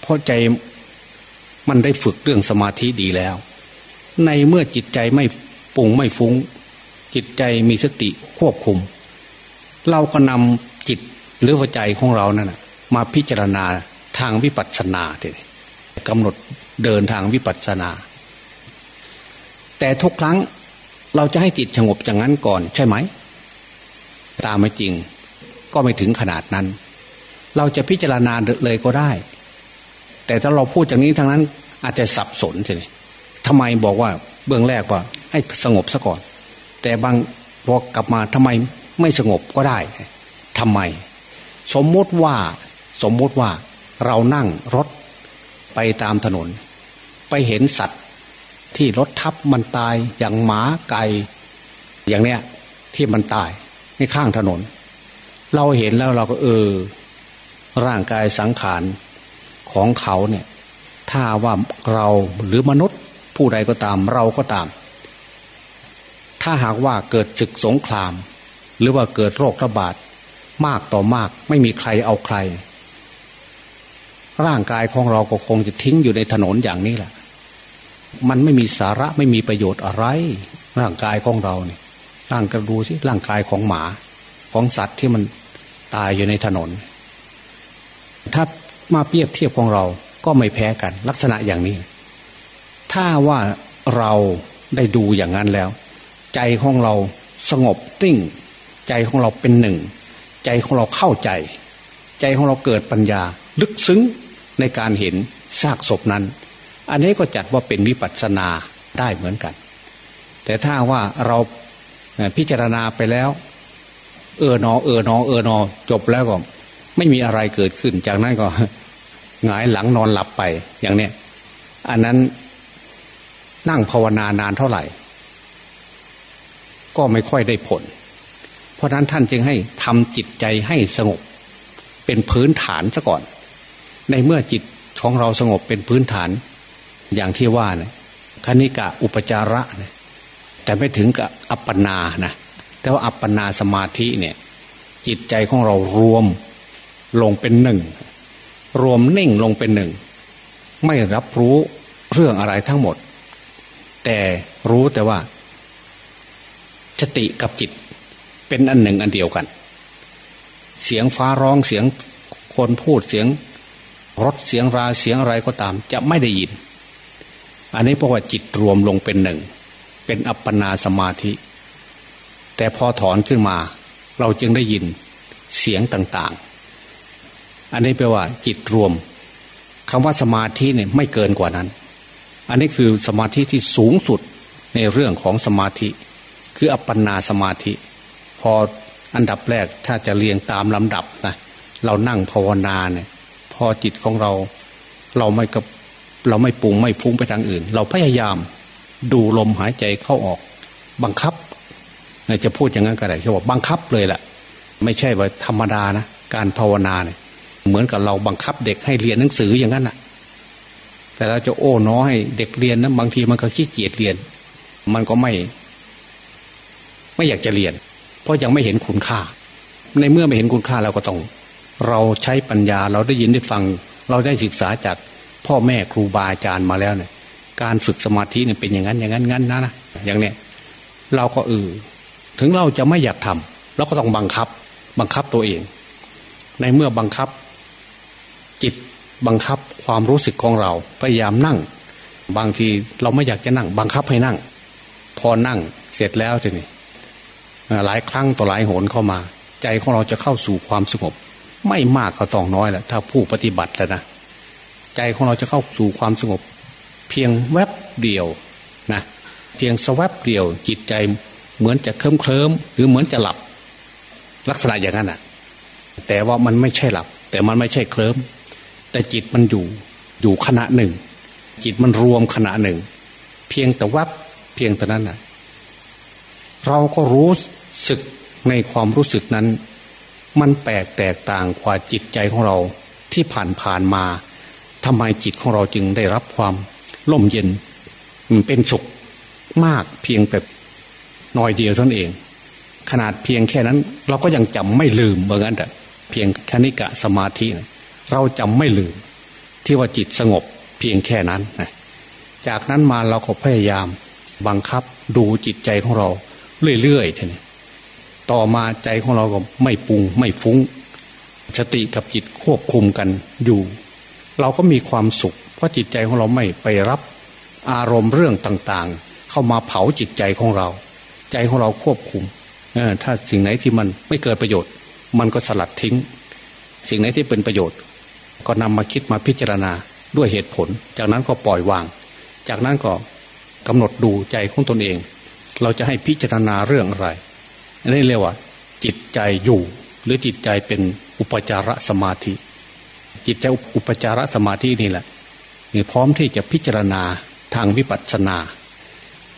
เพราะใจมันได้ฝึกเรื่องสมาธิดีแล้ว ในเมื่อจิตใจไม่ปุงไม่ฟุง้ง จิตใจมีสติควบคุม เราก็นำจิตหรือว่าใจของเรานั่นมาพิจารณาทางวิปัสสนาเยกำหนดเดินทางวิปัสสนา แต่ทุกครั้งเราจะให้จิตสงบอย่างนั้นก่อนใช่ไหม ตามไม่จริง ก็ไม่ถึงขนาดนั้น เราจะพิจารณาเลยก็ได้ แต่ถ้าเราพูดอย่างนี้ทางนั้นอาจจะสับสนใช่ไหม ทำไมบอกว่าเบื้องแรกว่า ให้สงบซะก่อน แต่บางพอกลับมาทำไมไม่สงบก็ได้ทำไม สมมติว่าสมมติว่าเรานั่งรถไปตามถนน ไปเห็นสัตว์ที่รถทับมันตายอย่างหมาไก่อย่างเนี้ยที่มันตายในข้างถนน เราเห็นแล้วเราก็เออ ร่างกายสังขารของเขาเนี่ย ถ้าว่าเราหรือมนุษย์ ผู้ใดก็ตามเราก็ตาม ถ้าหากว่าเกิดศึกสงคราม หรือว่าเกิดโรคระบาดมากต่อมากไม่มีใครเอาใคร ร่างกายของเราก็คงจะทิ้งอยู่ในถนนอย่างนี้แหละ มันไม่มีสาระไม่มีประโยชน์อะไร ร่างกายของเราเนี่ยร่างกระดูสิร่างกายของหมา ของสัตว์ที่มันตายอยู่ในถนน ถ้ามาเปรียบเทียบของเราก็ไม่แพ้กัน ลักษณะอย่างนี้ ถ้าว่าเราได้ดูอย่างนั้นแล้ว ใจของเราสงบติ้ง ใจของเราเป็นหนึ่ง ใจของเราเข้าใจ ใจของเราเกิดปัญญาลึกซึ้งในการเห็นซากศพนั้น อันนี้ก็จัดว่าเป็นวิปัสสนาได้เหมือนกัน แต่ถ้าว่าเราพิจารณาไปแล้ว เออนอ เออนอ เออนอ จบแล้วก็ไม่มีอะไรเกิดขึ้น จากนั้นก็หงายหลังนอนหลับไปอย่างเนี้ยอันนั้น นั่งภาวนานานเท่าไหร่ ก็ไม่ค่อยได้ผล เพราะนั้นท่านจึงให้ทำจิตใจให้สงบ เป็นพื้นฐานซะก่อน ในเมื่อจิตของเราสงบเป็นพื้นฐาน อย่างที่ว่านะคณิกะอุปจาระนะแต่ไม่ถึงกับอัปปนานะแต่ว่าอัปปนาสมาธิเนี่ย จิตใจของเรารวมลงเป็นหนึ่ง รวมนิ่งลงเป็นหนึ่ง ไม่รับรู้เรื่องอะไรทั้งหมด แต่รู้แต่ว่าสติกับจิตเป็นอันหนึ่งอันเดียวกัน เสียงฟ้าร้องเสียงคนพูดเสียงรถเสียงราเสียงอะไรก็ตาม จะไม่ได้ยิน อันนี้เพราะว่าจิตรวมลงเป็นหนึ่ง เป็นอัปปนาสมาธิ แต่พอถอนขึ้นมา เราจึงได้ยินเสียงต่างๆ อันนี้แปลว่าจิตรวมคำว่าสมาธิเนี่ยไม่เกินกว่านั้น อันนี้คือสมาธิที่สูงสุดในเรื่องของสมาธิ คืออัปปนาสมาธิ พออันดับแรกถ้าจะเรียงตามลำดับนะเรานั่งภาวนาเนี่ยพอจิตของเราเราไม่กับเราไม่ปรุงไม่ฟุ้งไปทางอื่น เราพยายามดูลมหายใจเข้าออก บังคับจะพูดอย่างนั้นก็ได้เขาบอกบังคับเลยแหละไม่ใช่ว่าธรรมดานะการภาวนาเนี่ยเหมือนกับเราบังคับเด็กให้เรียนหนังสืออย่างนั้นนะ แต่เราจะโอ้น้อยเด็กเรียนนะบางทีมันก็ขี้เกียจเรียน มันก็ไม่ ไม่อยากจะเรียน เพราะยังไม่เห็นคุณค่า ในเมื่อไม่เห็นคุณค่าเราก็ต้อง เราใช้ปัญญาเราได้ยินได้ฟัง เราได้ศึกษาจากพ่อแม่ครูบาอาจารย์มาแล้วเนี่ย การฝึกสมาธิเนี่ยเป็นอย่างนั้นอย่างนั้นงั้นนะนะอย่างเนี้ยเราก็เออถึงเราจะไม่อยากทำเราก็ต้องบังคับ บังคับตัวเอง ในเมื่อบังคับ จิต บังคับความรู้สึกของเราพยายามนั่ง บางทีเราไม่อยากจะนั่ง บังคับให้นั่ง พอนั่งเสร็จแล้วทีนี้หลายครั้งต่อหลายโหนเข้ามา ใจของเราจะเข้าสู่ความสงบ ไม่มากก็ต้องน้อยแหละถ้าผู้ปฏิบัติแล้วนะใจของเราจะเข้าสู่ความสงบ เพียงแวบเดียวนะเพียงสวบเดียว จิตใจเหมือนจะเคลิ้มเคลิ้มหรือเหมือนจะหลับ ลักษณะอย่างนั้นอะ แต่ว่ามันไม่ใช่หลับ แต่มันไม่ใช่เคลิ้ม แต่จิตมันอยู่อยู่ขณะหนึ่ง จิตมันรวมขณะหนึ่ง เพียงแต่วับเพียงแต่นั้นนะเราก็รู้สึกในความรู้สึกนั้น มันแปลกแตกต่างกว่าจิตใจของเราที่ผ่านผ่านมาทำไมจิตของเราจึงได้รับความล่มเย็นเป็นสุขมากเพียงแต่น้อยเดียวท่านั้นเอง ขนาดเพียงแค่นั้น เราก็ยังจำไม่ลืมเหมือนกันแต่เพียงคณิกะสมาธินะ เราจำไม่ลืมที่ว่าจิตสงบเพียงแค่นั้นนะจากนั้นมาเราก็พยายามบังคับดูจิตใจของเราเรื่อยๆทีนี้ต่อมาใจของเราก็ไม่ปรุงไม่ฟุง้งสติกับจิตควบคุมกันอยู่ เราก็มีความสุข เพราะจิตใจของเราไม่ไปรับอารมณ์เรื่องต่างๆ เข้ามาเผาจิตใจของเรา ใจของเราควบคุมถ้าสิ่งไหนที่มันไม่เกิดประโยชน์ มันก็สลัดทิ้ง สิ่งไหนที่เป็นประโยชน์ ก็นำมาคิดมาพิจารณาด้วยเหตุผล จากนั้นก็ปล่อยวาง จากนั้นก็กำหนดดูใจของตนเอง เราจะให้พิจารณาเรื่องอะไรนนี้เรียกว่า จิตใจอยู่ หรือจิตใจเป็นอุปจารสมาธิ จิตใจอุปจารสมาธินี่แหละนี่พร้อมที่จะพิจารณาทางวิปัสสนา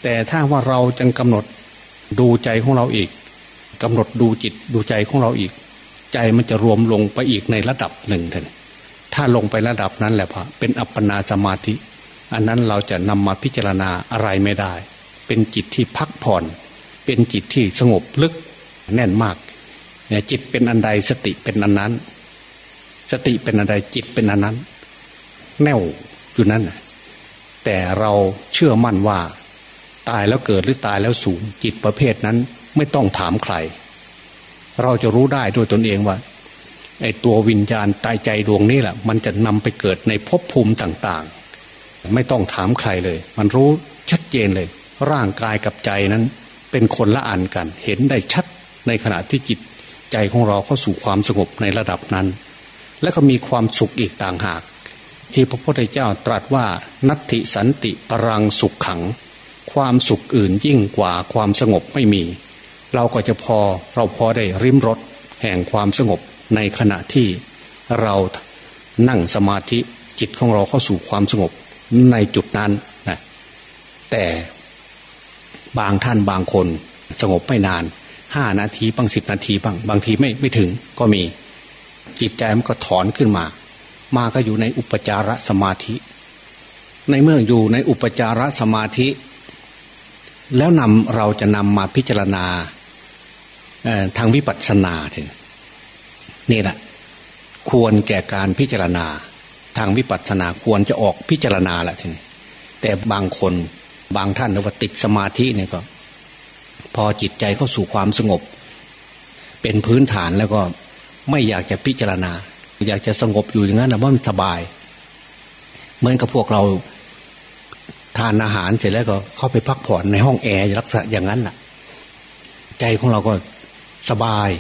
แต่ถ้าว่าเราจังกำหนดดูใจของเราอีกกำหนดดูจิตดูใจของเราอีก ใจมันจะรวมลงไปอีกในระดับหนึ่งท่าน ถ้าลงไประดับนั้นแหละพระเป็นอัปปนาสมาธิ อันนั้นเราจะนำมาพิจารณาอะไรไม่ได้ เป็นจิตที่พักผ่อน เป็นจิตที่สงบลึกแน่นมากเนี่ยจิตเป็นอันใดสติเป็นอันนั้น สติเป็นอันใดจิตเป็นอันนั้น แน่วอยู่นั้นแต่เราเชื่อมั่นว่า ตายแล้วเกิดหรือตายแล้วสูงจิตประเภทนั้นไม่ต้องถามใคร เราจะรู้ได้ด้วยตนเองว่า ไอ้ตัววิญญาณตายใจดวงนี้แหละมันจะนำไปเกิดในภพภูมิต่างๆ ไม่ต้องถามใครเลย มันรู้ชัดเจนเลย ร่างกายกับใจนั้น เป็นคนละอันกัน เห็นได้ชัดในขณะที่จิตใจของเราเข้าสู่ความสงบในระดับนั้น และก็มีความสุขอีกต่างหาก ที่พระพุทธเจ้าตรัสว่านัตติสันติปรังสุขขัง ความสุขอื่นยิ่งกว่าความสงบไม่มี เราก็จะพอเราพอได้ริมรถแห่งความสงบ ในขณะที่เรานั่งสมาธิจิตของเราเข้าสู่ความสงบในจุดนั้นนะแต่บางท่านบางคนสงบไม่นานห้านาทีบางสิบนาทีบางบางทีไม่ไม่ถึงก็มี จิตใจมันก็ถอนขึ้นมา มาก็อยู่ในอุปจารสมาธิ ในเมื่ออยู่ในอุปจารสมาธิ แล้วนำเราจะนำมาพิจารณาทางวิปัสสนาถึง นี่แหละควรแก่การพิจารณา ทางวิปัสสนาควรจะออกพิจารณาแหละทีนี้แต่บางคนบางท่านว่าติดสมาธิเนี่ยก็ พอจิตใจเข้าสู่ความสงบ เป็นพื้นฐานแล้วก็ไม่อยากจะพิจารณา อยากจะสงบอยู่อย่างนั้นนะว่ามันสบาย เหมือนกับพวกเราทานอาหารเสร็จแล้วก็เข้าไปพักผ่อนในห้องแอร์ลักษณะอย่างนั้นแหละใจของเราก็สบาย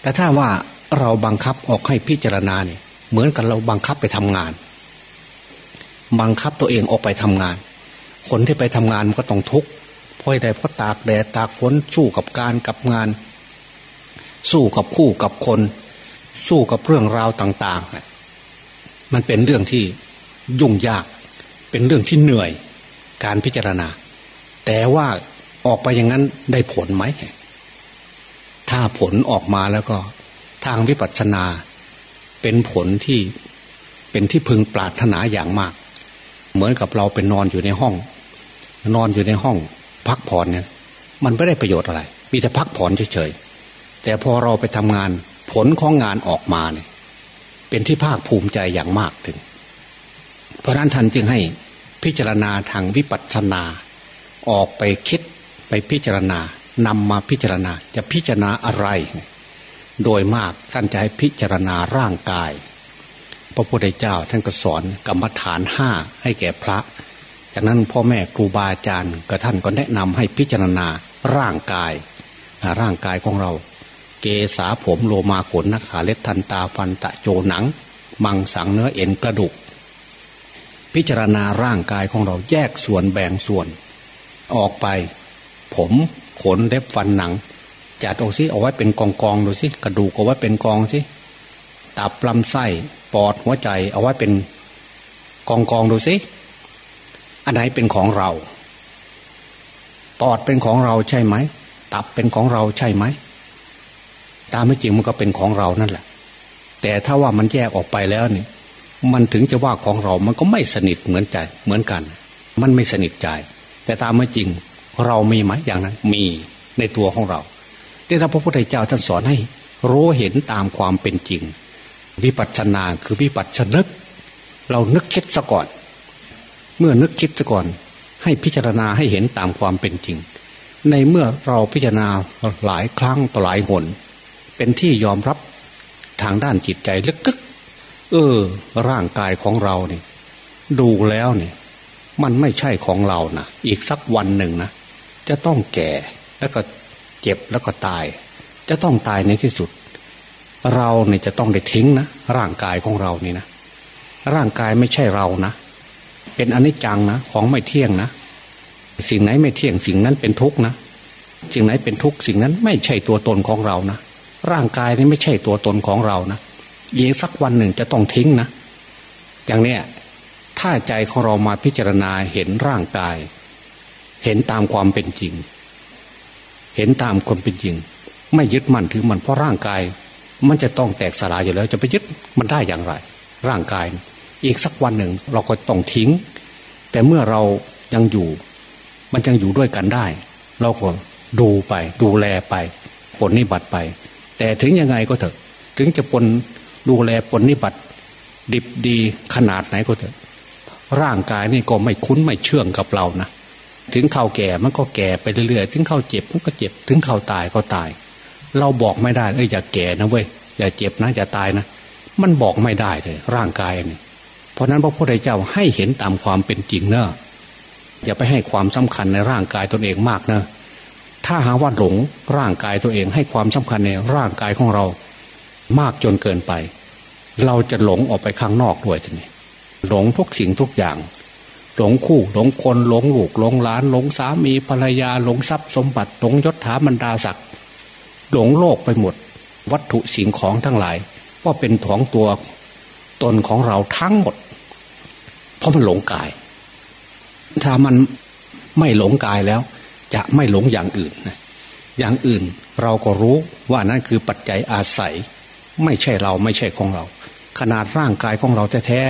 แต่ถ้าว่า เราบังคับออกให้พิจารณาเนี่ยเหมือนกับเราบังคับไปทำงาน บังคับตัวเองออกไปทำงาน คนที่ไปทำงานมันก็ต้องทุกข์เพราะใดเพราะตากแดดตากฝนสู้กับการกับงาน สู้กับคู่กับคน สู้กับเรื่องราวต่างๆมันเป็นเรื่องที่ยุ่งยาก เป็นเรื่องที่เหนื่อยการพิจารณา แต่ว่าออกไปอย่างนั้นได้ผลไหมถ้าผลออกมาแล้วก็ ทางวิปัสสนา เป็นผลที่เป็นที่พึงปรารถนาอย่างมาก เหมือนกับเราเป็นนอนอยู่ในห้อง นอนอยู่ในห้อง พักผ่อนเนี่ย มันไม่ได้ประโยชน์อะไร มีแต่พักผ่อนเฉยๆแต่พอเราไปทำงานผลของงานออกมาเนี่ย เป็นที่ภาคภูมิใจอย่างมากถึง เพราะนั้นท่านจึงให้พิจารณาทางวิปัสสนา ออกไปคิดไปพิจารณานำมาพิจารณาจะพิจารณาอะไร โดยมากท่านจะให้พิจารณาร่างกาย พระพุทธเจ้าท่านก็สอนกรรมฐานห้าให้แก่พระ จากนั้นพ่อแม่ครูบาอาจารย์ก็ท่านก็แนะนำให้พิจารณาร่างกาย ร่างกายของเรา เกษาผมโลมาขนนักขาเล็บทันตาฟันตะโจหนัง มังสังเนื้อเอ็นกระดูก พิจารณาร่างกายของเราแยกส่วนแบ่งส่วน ออกไป ผมขนเล็บฟันหนัง จัดออกซิเอาไว้เป็นกองกองดูสิกระดูกเอาไว้เป็นกองสิตับลำไส้ปอดหัวใจ เอาไว้เป็นกองกองดูสิอันไหนเป็นของเรา ปอดเป็นของเราใช่ไหมตับเป็นของเราใช่ไหมตามไม่จริงมันก็เป็นของเรานั่นแหละ แต่ถ้าว่ามันแยกออกไปแล้วเนี่ยมันถึงจะว่าของเรา มันก็ไม่สนิทเหมือนใจเหมือนกัน มันไม่สนิทใจ แต่ตามไม่จริงเรามีไหมอย่างนั้น มีในตัวของเรา ที่พระพุทธเจ้าท่านสอนให้ รู้เห็นตามความเป็นจริง วิปัสสนาคือวิปัสสนึก เรานึกคิดซะก่อน เมื่อนึกคิดซะก่อน ให้พิจารณาให้เห็นตามความเป็นจริง ในเมื่อเราพิจารณาหลายครั้งต่อหลายหน เป็นที่ยอมรับทางด้านจิตใจลึกๆเออ ร่างกายของเราเนี่ยดูแล้วเนี่ย มันไม่ใช่ของเรานะอีกสักวันหนึ่งนะจะต้องแก่แล้วก็ เจ็บแล้วก็ตาย จะต้องตายในที่สุด เราเนี่ยจะต้องได้ทิ้งนะร่างกายของเรานี่นะ ร่างกายไม่ใช่เรานะ เป็นอนิจจังนะของไม่เที่ยงนะ สิ่งไหนไม่เที่ยงสิ่งนั้นเป็นทุกข์นะสิ่งไหนเป็นทุกข์สิ่งนั้นไม่ใช่ตัวตนของเรานะร่างกายนี่ไม่ใช่ตัวตนของเรานะอีสักวันหนึ่งจะต้องทิ้งนะอย่างเนี้ยถ้าใจของเรามาพิจารณาเห็นร่างกาย เห็นตามความเป็นจริง เห็นตามความเป็นจริง ไม่ยึดมั่นถือมันเพราะร่างกาย มันจะต้องแตกสลายอยู่แล้ว จะไปยึดมันได้อย่างไร ร่างกาย อีกสักวันหนึ่งเราก็ต้องทิ้ง แต่เมื่อเรายังอยู่ มันยังอยู่ด้วยกันได้ เราก็ดูไป ดูแลไปปนนิบัติไป แต่ถึงยังไงก็เถอะ ถึงจะปนดูแลปนนิบัติ ดิบดีขนาดไหนก็เถอะ ร่างกายนี่ก็ไม่คุ้นไม่เชื่องกับเรานะ ถึงข่าแก่มันก็แก่ไปเรื่อยๆ ถึงข่าเจ็บมันก็เจ็บ ถึงข่าตายก็ตาย เราบอกไม่ได้เอ้ยอย่าแก่นะเว้ยอย่าเจ็บนะอย่าตายนะ มันบอกไม่ได้เลยร่างกายนี่เพราะนั้นพระพุทธเจ้าให้เห็นตามความเป็นจริงเนอะอย่าไปให้ความสำคัญในร่างกายตนเองมากนะถ้าหาว่าหลงร่างกายตัวเองให้ความสำคัญในร่างกายของเรา มากจนเกินไป เราจะหลงออกไปข้างนอกด้วยทีนี้หลงทุกสิ่งทุกอย่าง หลงคู่หลงคนหลงลูกหลงหลานหลงสามีภรรยาหลงทรัพย์สมบัติหลงยศถาบรรดาศักดิ์หลงโลกไปหมด วัตถุสิ่งของทั้งหลายว่าเป็นของตัวตนของเราทั้งหมด เพราะมันหลงกาย ถ้ามันไม่หลงกายแล้ว จะไม่หลงอย่างอื่นอย่างอื่นเราก็รู้ว่านั่นคือปัจจัยอาศัย ไม่ใช่เราไม่ใช่ของเรา ขนาดร่างกายของเราแท้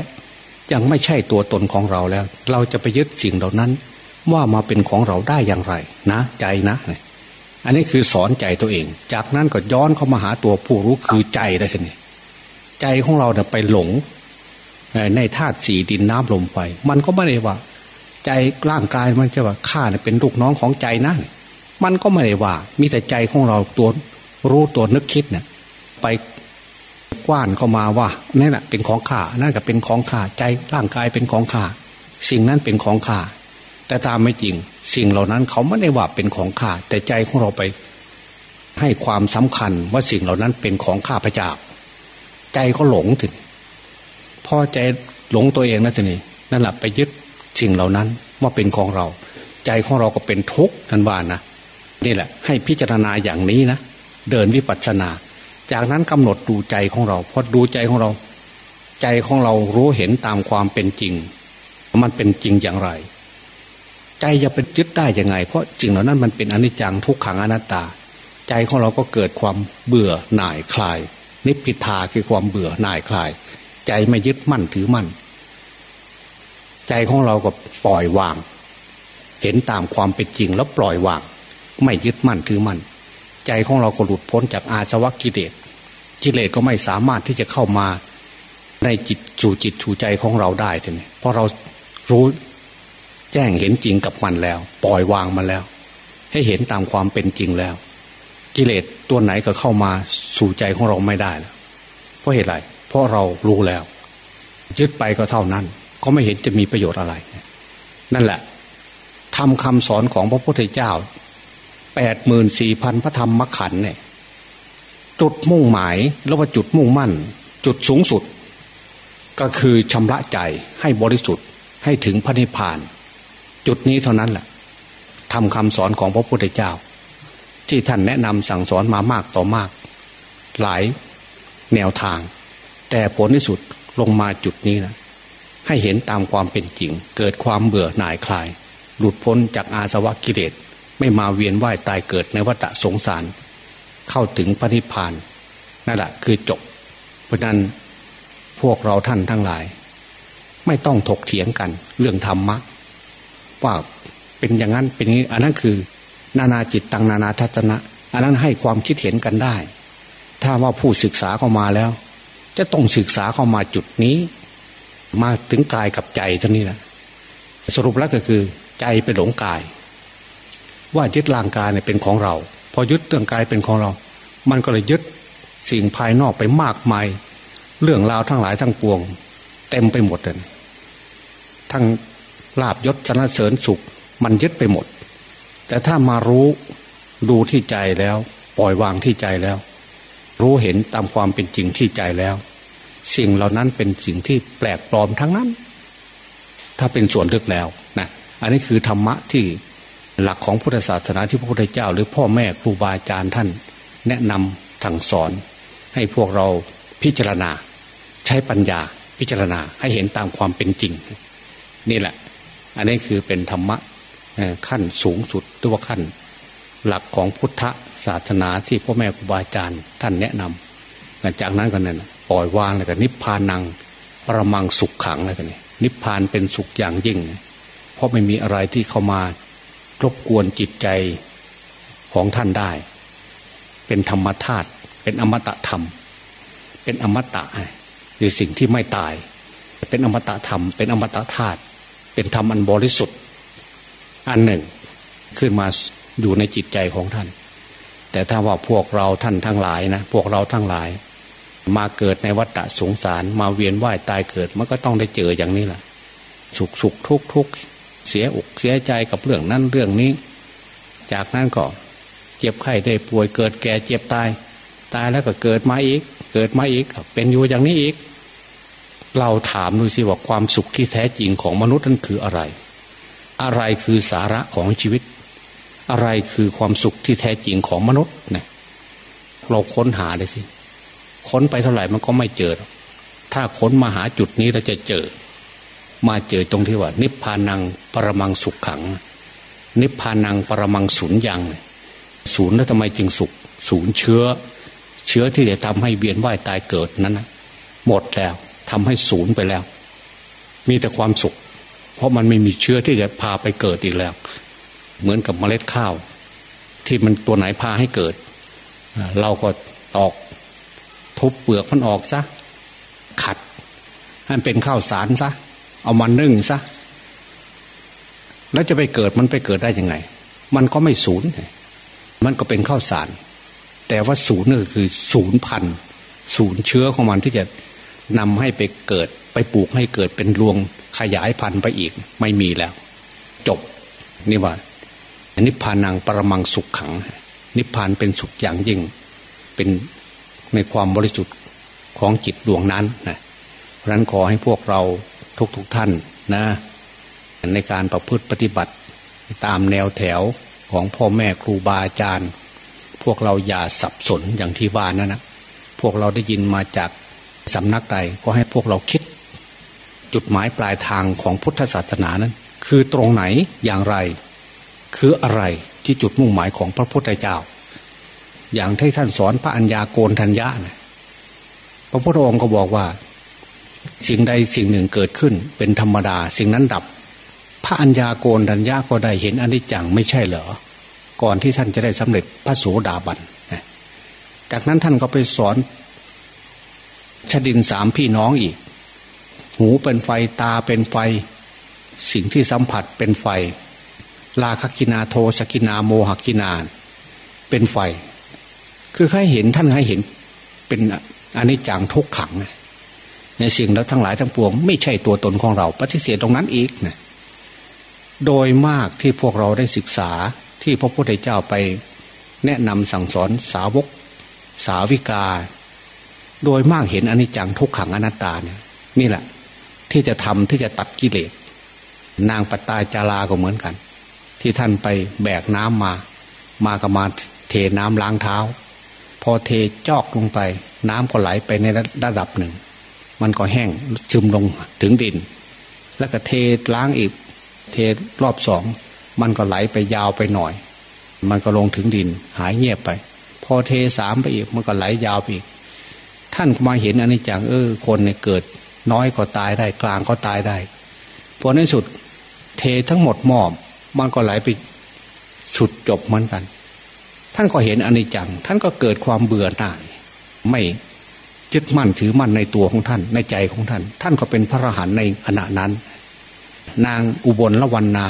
ยังไม่ใช่ตัวตนของเราแล้ว เราจะไปยึดสิ่งเหล่านั้น ว่ามาเป็นของเราได้อย่างไร นะ ใจนะอันนี้คือสอนใจตัวเอง จากนั้นก็ย้อนเข้ามาหาตัวผู้รู้คือใจได้สินี่ใจของเราเนี่ยไปหลงในธาตุสีดินน้ำลมไฟมันก็ไม่ได้ว่า ใจร่างกายมันจะว่าข้าเนี่ยเป็นลูกน้องของใจนะมันก็ไม่ได้ว่า มีแต่ใจของเราตัวรู้ตัวนึกคิดเนี่ยไป กว้านเข้ามาว่านี่แหละเป็นของข้านั่นก็เป็นของข้าใจร่างกายเป็นของข้าสิ่งนั้นเป็นของข้าแต่ตามไม่จริง สิ่งเหล่านั้นเขาไม่ได้ว่าเป็นของข้าแต่ใจของเราไป ให้ความสำคัญว่าสิ่งเหล่านั้นเป็นของข้าพเจ้าใจก็หลงถึงพอใจหลงตัวเองนะทีนี้นั่นแหละไปยึดสิ่งเหล่านั้นว่าเป็นของเรา ใจของเราก็เป็นทุกข์นันว่านะนี่แหละ ให้พิจารณาอย่างนี้นะเดินวิปัสสนา จากนั้นกำหนดดูใจของเราพอดูใจของเรา ใจของเรารู้เห็นตามความเป็นจริง มันเป็นจริงอย่างไร ใจจะเป็นยึดได้ยังไง เพราะสิ่งเหล่านั้นมันเป็นอนิจจังทุกขังอนัตตา ใจของเราก็เกิดความเบื่อหน่ายคลาย นิพพิทาคือความเบื่อหน่ายคลาย ใจไม่ยึดมั่นถือมั่น ใจของเราก็ปล่อยวาง เห็นตามความเป็นจริงแล้วปล่อยวาง ไม่ยึดมั่นถือมั่น ใจของเราก็หลุดพ้นจากอาสวะกิเลสกิเลสก็ไม่สามารถที่จะเข้ามาในจิตจูจิตจูใจของเราได้ทีนี้เพราะเรารู้แจ้งเห็นจริงกับมันแล้ว ปล่อยวางมันแล้ว ให้เห็นตามความเป็นจริงแล้ว กิเลสตัวไหนก็เข้ามาสู่ใจของเราไม่ได้แล้วเพราะเหตุไรเพราะเรารู้แล้ว ยึดไปก็เท่านั้น ก็ไม่เห็นจะมีประโยชน์อะไร นั่นแหละทำคำสอนของพระพุทธเจ้า แปดหมื่นสี่พันพระธรรมมขันเนี่ยจุดมุ่งหมายแล้วว่าจุดมุ่งมั่น จุดสูงสุด ก็คือชำระใจให้บริสุทธิ์ให้ถึงพระนิพพาน จุดนี้เท่านั้นแหละทำคำสอนของพระพุทธเจ้า ที่ท่านแนะนำสั่งสอนมามากต่อมาก หลายแนวทาง แต่ผลที่สุดลงมาจุดนี้นะให้เห็นตามความเป็นจริง เกิดความเบื่อหน่ายคลาย หลุดพ้นจากอาสวะกิเลส ไม่มาเวียนว่ายตายเกิดในวัฏสงสาร เข้าถึงพระนิพพานนั่นแหละคือจบ เพราะนั้นพวกเราท่านทั้งหลาย ไม่ต้องถกเถียงกันเรื่องธรรมะว่าเป็นอย่างนั้นเป็นนี้ อันนั้นคือ นานาจิตตังนานาทัศนะ อันนั้นให้ความคิดเห็นกันได้ ถ้าว่าผู้ศึกษาเข้ามาแล้ว จะต้องศึกษาเข้ามาจุดนี้ มาถึงกายกับใจเท่านี้แหละสรุปแล้วก็คือ ใจไปหลงกาย ว่ายึดร่างกายเนี่ยเป็นของเรา พอยึดร่างกายเป็นของเรา มันก็เลยยึดสิ่งภายนอกไปมากมาย เรื่องราวทั้งหลายทั้งปวง เต็มไปหมดเลยทั้งลาบยศสนะเสริญสุข มันยึดไปหมด แต่ถ้ามารู้ดูที่ใจแล้ว ปล่อยวางที่ใจแล้ว รู้เห็นตามความเป็นจริงที่ใจแล้ว สิ่งเหล่านั้นเป็นสิ่งที่แปลกปลอมทั้งนั้น ถ้าเป็นส่วนลึกแล้วนะอันนี้คือธรรมะที่ หลักของพุทธศาสนาที่พระพุทธเจ้า หรือพ่อแม่ครูบาอาจารย์ท่าน แนะนำถังสอน ให้พวกเราพิจารณา ใช้ปัญญาพิจารณาให้เห็นตามความเป็นจริง นี่แหละ อันนี้คือเป็นธรรมะขั้นสูงสุดหรือว่าขั้น หลักของพุทธศาสนาที่พ่อแม่ครูบาอาจารย์ท่านแนะนำจากนั้นก็นั่นปล่อยวางแล้วก็นิพพานังประมังสุขขังอะไรกันนี่นิพพานเป็นสุขอย่างยิ่ง เพราะไม่มีอะไรที่เข้ามา รบกวนจิตใจของท่านได้ เป็นธรรมธาตุเป็นอมตะธรรม เป็นอมตะคือสิ่งที่ไม่ตาย เป็นอมตะธรรม เป็นอมตะธาตุเป็นธรรมอันบริสุทธิ์ อันหนึ่งขึ้นมาอยู่ในจิตใจของท่าน แต่ถ้าว่าพวกเราท่านทั้งหลายนะพวกเราทั้งหลาย มาเกิดในวัฏสงสาร มาเวียนว่ายตายเกิดมันก็ต้องได้เจออย่างนี้แหละสุขสุขทุกทุก เสียอกเสียใจกับเรื่องนั้นเรื่องนี้ จากนั้นก็เจ็บไข้ได้ป่วยเกิดแก่เจ็บตาย ตายแล้วก็เกิดมาอีก เกิดมาอีกเป็นอยู่อย่างนี้อีก เราถามดูสิว่าความสุขที่แท้จริงของมนุษย์นั้นคืออะไร อะไรคือสาระของชีวิต อะไรคือความสุขที่แท้จริงของมนุษย์เนี่ยเราค้นหาเลยสิ ค้นไปเท่าไหร่มันก็ไม่เจอ ถ้าค้นมาหาจุดนี้เราจะเจอ มาเจอตรงที่ว่า นิพพานังปรมังสุขขัง นิพพานังปรมังศูนย์ยังศูนย์แล้วทำไมจึงสุขศูนย์เชื้อ เชื้อที่จะทำให้เวียนว่ายตายเกิดนั้นนะหมดแล้วทำให้ศูนย์ไปแล้ว มีแต่ความสุข เพราะมันไม่มีเชื้อที่จะพาไปเกิดอีกแล้ว เหมือนกับเมล็ดข้าว ที่มันตัวไหนพาให้เกิด เราก็ตอก ทุบเปลือกมันออกซะขัดให้เป็นข้าวสารซะ เอามานึ่งซะแล้วจะไปเกิดมันไปเกิดได้ยังไง มันก็ไม่สูญมันก็เป็นข้าวสาร แต่ว่าศูนย์ก็คือศูนย์พันศูนย์เชื้อของมันที่จะนำให้ไปเกิด ไปปลูกให้เกิดเป็นรวงขยายพันธุ์ไปอีก ไม่มีแล้ว จบนี่ว่านิพพานังปรมังสุขขัง นิพพานเป็นสุขอย่างยิ่ง เป็นในความบริสุทธิ์ของจิตดวงนั้นนะเพราะนั้นขอให้พวกเรา ทุกๆทท่านนะ ในการประพฤติปฏิบัติตามแนวแถวของพ่อแม่ครูบาอาจารย์ พวกเราอย่าสับสนอย่างที่ว่านั่นนะพวกเราได้ยินมาจากสำนักใดก็ให้พวกเราคิด จุดหมายปลายทางของพุทธศาสนานั้น คือตรงไหนอย่างไร คืออะไรที่จุดมุ่งหมายของพระพุทธเจ้า อย่างที่ท่านสอนพระัญญาโกนทัญญานะพระพุทธองค์ก็บอกว่า สิ่งใดสิ่งหนึ่งเกิดขึ้น เป็นธรรมดา สิ่งนั้นดับ พระอัญญาโกณฑัญญะก็ได้เห็นอนิจจังไม่ใช่เหรอ ก่อนที่ท่านจะได้สำเร็จพระโสดาบันจากนั้นท่านก็ไปสอนชฎิลสามพี่น้องอีก หูเป็นไฟตาเป็นไฟ สิ่งที่สัมผัสเป็นไฟ ราคัคคินาโทสัคคินาโมหัคคินาเป็นไฟ คือใครเห็นท่านให้เห็นเป็นอันนี้จังทุกขัง ในสิ่งแล้วทั้งหลายทั้งปวง ไม่ใช่ตัวตนของเราปฏิเสธตรงนั้นอีกนะโดยมากที่พวกเราได้ศึกษาที่พระพุทธเจ้าไปแนะนำสั่งสอนสาวก สาวิกา โดยมากเห็นอนิจจังทุกขังอนัตตาเนี่ยนี่แหละ ที่จะทำที่จะตัดกิเลสนางปตาจาราก็เหมือนกัน ที่ท่านไปแบกน้ำมา มาก็มาเทน้ำล้างเท้า พอเทจอกลงไป น้ำก็ไหลไปในระดับหนึ่ง มันก็แห้งซึมลงถึงดิน แล้วก็เทล้างอีก เทรอบสอง มันก็ไหลไปยาวไปหน่อย มันก็ลงถึงดิน หายเงียบไป พอเทสามไปอีก มันก็ไหลยาวไปอีก ท่านมาเห็นอันนี้จังเออ คนเนี่ยเกิด น้อยก็ตายได้กลางก็ตายได้พอในสุด เททั้งหมดหมอบมันก็ไหลไปฉุดจบเหมือนกัน ท่านก็เห็นอันนี้จัง ท่านก็เกิดความเบื่อหน่าย ไม่ ยึดมั่นถือมั่นในตัวของท่าน ในใจของท่าน ท่านก็เป็นพระอรหันต์ในขณะนั้น นางอุบลละวันนา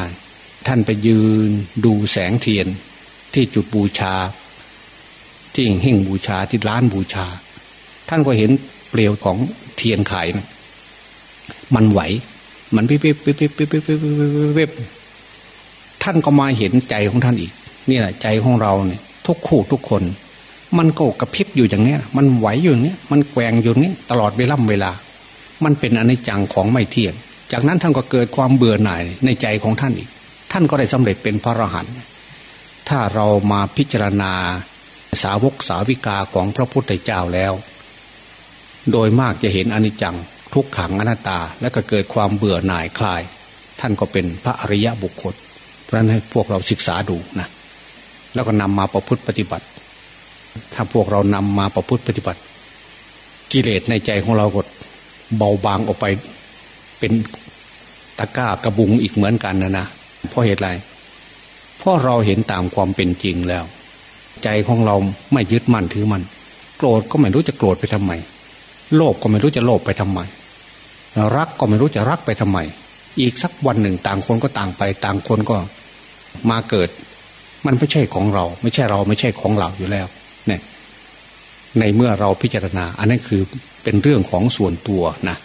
ท่านไปยืนดูแสงเทียน ที่จุดบูชา ที่หิ่งบูชาที่ร้านบูชา ท่านก็เห็นเปลวของเทียนไขนะมันไหว มันวิบวิบวิบวิบวิบวิบวิบท่านก็มาเห็นใจของท่านอีก นี่แหละใจของเราเนี่ยทุกคู่ทุกคน มันก็กระพริบอยู่อย่างเนี้ย มันไหวอยู่อย่างเนี้ย มันแกว่งอยู่อย่างนี้ตลอดเวลาเวลา มันเป็นอนิจจังของไม่เที่ยง จากนั้นท่านก็เกิดความเบื่อหน่ายในใจของท่านอีก ท่านก็ได้สำเร็จเป็นพระอรหันต์ ถ้าเรามาพิจารณาสาวกสาวิกาของพระพุทธเจ้าแล้ว โดยมากจะเห็นอนิจจังทุกขังอนัตตา และก็เกิดความเบื่อหน่ายคลาย ท่านก็เป็นพระอริยะบุคคล เพราะนั้นให้พวกเราศึกษาดูนะ แล้วก็นำมาประพฤติปฏิบัติ ถ้าพวกเรานำมาประพฤติปฏิบัติ กิเลสในใจของเราก็เบาบางออกไปเป็นตะก้ากระบุงอีกเหมือนกันนะนะเพราะเหตุไรเพราะเราเห็นตามความเป็นจริงแล้ว ใจของเราไม่ยึดมั่นถือมัน โกรธก็ไม่รู้จะโกรธไปทำไม โลภก็ไม่รู้จะโลภไปทำไม รักก็ไม่รู้จะรักไปทำไม อีกสักวันหนึ่งต่างคนก็ต่างไป ต่างคนก็มาเกิด มันไม่ใช่ของเรา ไม่ใช่เราไม่ใช่ของเราอยู่แล้ว ในเมื่อเราพิจารณา อันนั้นคือเป็นเรื่องของส่วนตัวนะ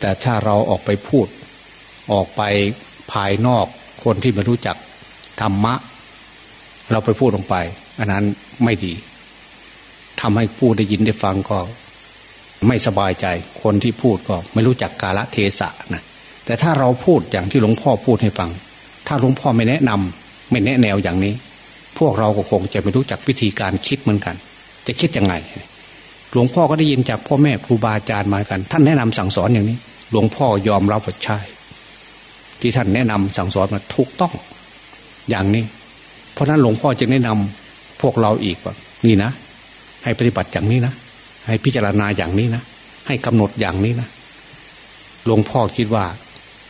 แต่ถ้าเราออกไปพูดออกไปภายนอกคนที่ไม่รู้จักธรรมะ เราไปพูดลงไป อันนั้นไม่ดีทำให้ผู้ได้ยินได้ฟังก็ ไม่สบายใจ คนที่พูดก็ ไม่รู้จักกาละเทศะนะแต่ถ้าเราพูดอย่างที่หลวงพ่อพูดให้ฟัง ถ้าหลวงพ่อไม่แนะนำไม่แนะแนวอย่างนี้ พวกเราก็คงจะไม่รู้จักวิธีการคิดเหมือนกัน จะคิดยังไง หลวงพ่อก็ได้ยินจากพ่อแม่ครูบาอาจารย์มากัน ท่านแนะนำสั่งสอนอย่างนี้ หลวงพ่อยอมรับว่าใช่ ที่ท่านแนะนำสั่งสอนมาถูกต้อง อย่างนี้ เพราะนั้นหลวงพ่อจึงแนะนำพวกเราอีกว่านี่นะ ให้ปฏิบัติอย่างนี้นะ ให้พิจารณาอย่างนี้นะ ให้กำหนดอย่างนี้นะ หลวงพ่อคิดว่า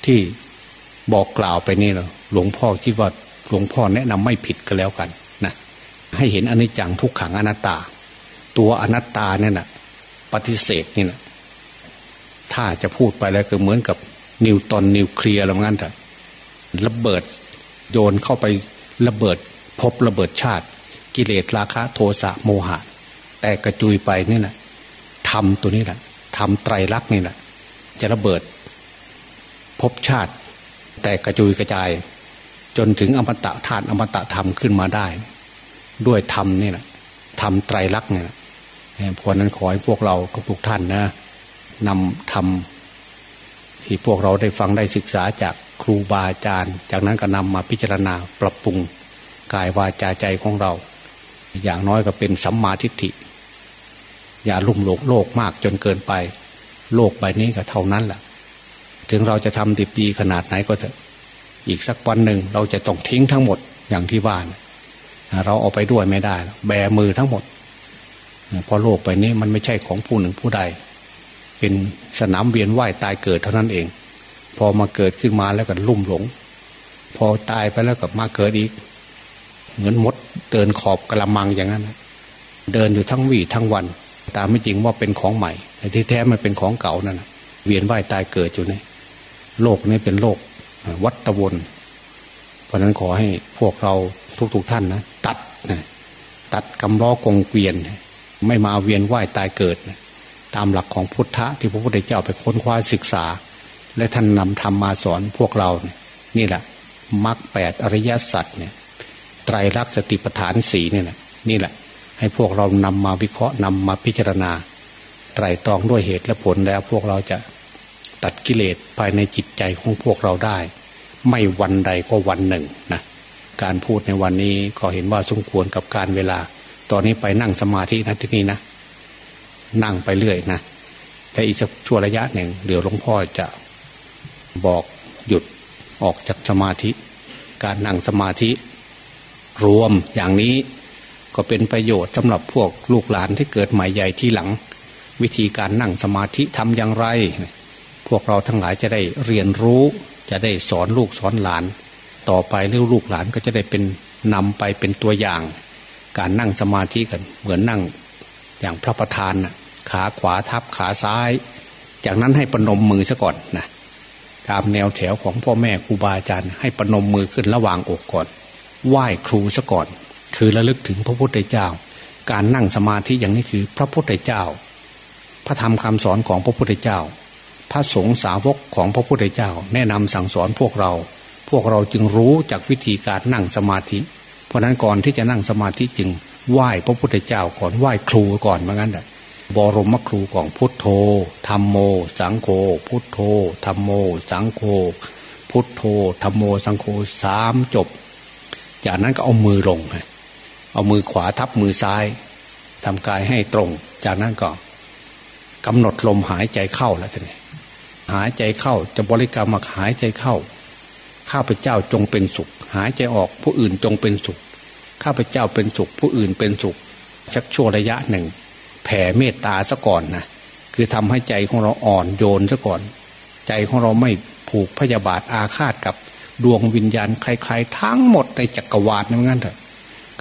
ที่บอกกล่าวไปนี่เราหลวงพ่อคิดว่าหลวงพ่อแนะนำไม่ผิดก็แล้วกันนะให้เห็นอนิจจังทุกขังอนัตตา ตัวอนัตตาเนี่ยนะปฏิเสธนี่นะถ้าจะพูดไปแล้วก็เหมือนกับนิวตอนนิวเคลียร์อะไรงั้นเถอะระเบิดโยนเข้าไประเบิดพบระเบิดชาติ กิเลสราคะโทสะโมหะ แต่กระจุยไปนี่แหละทำตัวนี้แหละทำไตรลักษณ์นี่แหละจะระเบิดภพชาติ แต่กระจุยกระจาย จนถึงอมตะธาตุอมตะธรรมขึ้นมาได้ ด้วยธรรมนี่แหละธรรมไตรลักษณ์เนี่ย เพราะนั้นขอให้พวกเราทุกท่านนะนำธรรมที่พวกเราได้ฟังได้ศึกษาจากครูบาอาจารย์ จากนั้นก็นำมาพิจารณาปรับปรุงกายวาจาใจของเรา อย่างน้อยก็เป็นสัมมาทิฏฐิ อย่าลุ่มหลงโลกมากจนเกินไป โลกใบนี้ก็เท่านั้นแหละถึงเราจะทำดีดีขนาดไหนก็เถอะ อีกสักวันหนึ่งเราจะต้องทิ้งทั้งหมดอย่างที่ว่านะเราเอาไปด้วยไม่ได้ แบมือทั้งหมด เพราะโลกใบนี้มันไม่ใช่ของผู้หนึ่งผู้ใด เป็นสนามเวียนว่ายตายเกิดเท่านั้นเอง พอมาเกิดขึ้นมาแล้วก็ลุ่มหลง พอตายไปแล้วก็มาเกิดอีก เหมือนมดเดินขอบกระมังอย่างนั้น เดินอยู่ทั้งวี่ทั้งวัน ตามไม่จริงว่าเป็นของใหม่แต่ที่แท้มันเป็นของเก่านั่นเวียนว่ายตายเกิดอยู่ในโลกนี้เป็นโลกวัฏวนเพราะนั้นขอให้พวกเราทุกๆทท่านนะ ตัดนะตัดกำล้อกงเกวียน ไม่มาเวียนว่ายตายเกิด ตามหลักของพุทธะที่พระพุทธเจ้าไปค้นคว้าศึกษา และท่านนำธรรมมาสอนพวกเราเนี่ยนี่แหละมรรคแปดอริยสัจเนี่ยไตรลักษณ์สติปัฏฐานสีเนี่แหละนี่แหละ ให้พวกเรานำมาวิเคราะห์นำมาพิจารณา ไตรตรองด้วยเหตุและผลแล้วพวกเราจะตัดกิเลสภายในจิตใจของพวกเราได้ ไม่วันใดก็วันหนึ่งนะการพูดในวันนี้ก็เห็นว่าสมควรกับการเวลา ตอนนี้ไปนั่งสมาธินะที่นี่นะนั่งไปเรื่อยนะแต่อีกสักชั่วระยะหนึ่งเดี๋ยวหลวงพ่อจะบอกหยุดออกจากสมาธิ การนั่งสมาธิ รวมอย่างนี้ก็เป็นประโยชน์สำหรับพวกลูกหลานที่เกิดใหม่ใหญ่ที่หลัง วิธีการนั่งสมาธิทำอย่างไร พวกเราทั้งหลายจะได้เรียนรู้ จะได้สอนลูกสอนหลาน ต่อไปลูกหลานก็จะได้เป็นนำไปเป็นตัวอย่าง การนั่งสมาธิกันเหมือนนั่งอย่างพระประธานนะขาขวาทับขาซ้าย จากนั้นให้ปนมมือซะก่อนนะตามแนวแถวของพ่อแม่ครูบาอาจารย์ ให้ปนมมือขึ้นระหว่างอกก่อน ไหว้ครูซะก่อน คือระลึกถึงพระพุทธเจ้า การนั่งสมาธิอย่างนี้คือพระพุทธเจ้า พระธรรมคำสอนของพระพุทธเจ้า พระสงฆ์สาวกของพระพุทธเจ้า แนะนำสั่งสอนพวกเรา พวกเราจึงรู้จากวิธีการนั่งสมาธิ เพราะนั้นก่อนที่จะนั่งสมาธิจึงไหว้พระพุทธเจ้าก่อนไหว้ครูก่อนเหมือนกันบรมครูของพุทโธธรรมโม สังโฆพุทโธธรรมโม สังโฆพุทโธธรรมโม สังโฆสามจบ จากนั้นก็เอามือลง เอามือขวาทับมือซ้ายทำกายให้ตรง จากนั้นก็กำหนดลมหายใจเข้าแล้วท่านหายใจเข้าจะบริกรรมมาหายใจเข้า ข้าพเจ้าจงเป็นสุข หายใจออกผู้อื่นจงเป็นสุข ข้าพเจ้าเป็นสุข ผู้อื่นเป็นสุขสักช่วงระยะหนึ่ง แผ่เมตตาซะก่อนนะคือทำให้ใจของเราอ่อนโยนซะก่อน ใจของเราไม่ผูกพยาบาทอาฆาตกับดวงวิญญาณใครๆทั้งหมดในจักรวาลนั่นงั้นเถอะ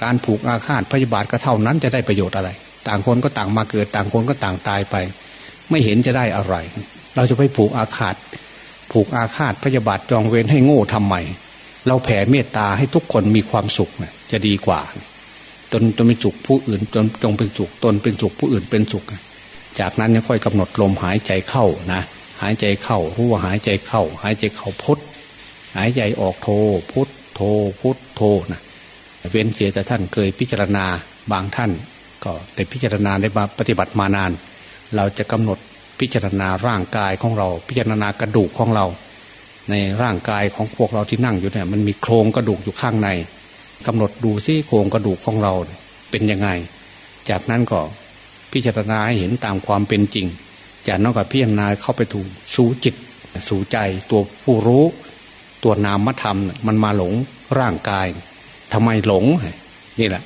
การผูกอาฆาตพยาบาทก็เท่านั้นจะได้ประโยชน์อะไร ต่างคนก็ต่างมาเกิดต่างคนก็ต่างตายไป ไม่เห็นจะได้อะไร เราจะไปผูกอาฆาต ผูกอาฆาตพยาบาทจองเวรให้โง่ทำไมเราแผ่เมตตาให้ทุกคนมีความสุขนะจะดีกว่าตนจงเป็นสุขผู้อื่นจนจงเป็นสุขตนเป็นสุขผู้อื่นเป็นสุข จากนั้นค่อยกำหนดลมหายใจเข้านะหายใจเข้ารู้ว่าหายใจเข้า หายใจเข้าพุทหายใจออกโทพุทโทพุทโทนะเว้นเสียแต่ท่านเคยพิจารณาบางท่าน ก็ได้พิจารณาได้มาปฏิบัติมานาน เราจะกำหนด พิจารณาร่างกายของเรา พิจารณากระดูกของเรา ในร่างกายของพวกเราที่นั่งอยู่เนี่ยมันมีโครงกระดูกอยู่ข้างในกำหนดดูซิโครงกระดูกของเราเป็นยังไง จากนั้นก็พิจารณาให้เห็นตามความเป็นจริง จากนั้นก็พิจารณาเข้าไปถูสู่จิต สู่ใจตัวผู้รู้ ตัวนามธรรมมันมาหลงร่างกายทำไมหลงนี่แหละ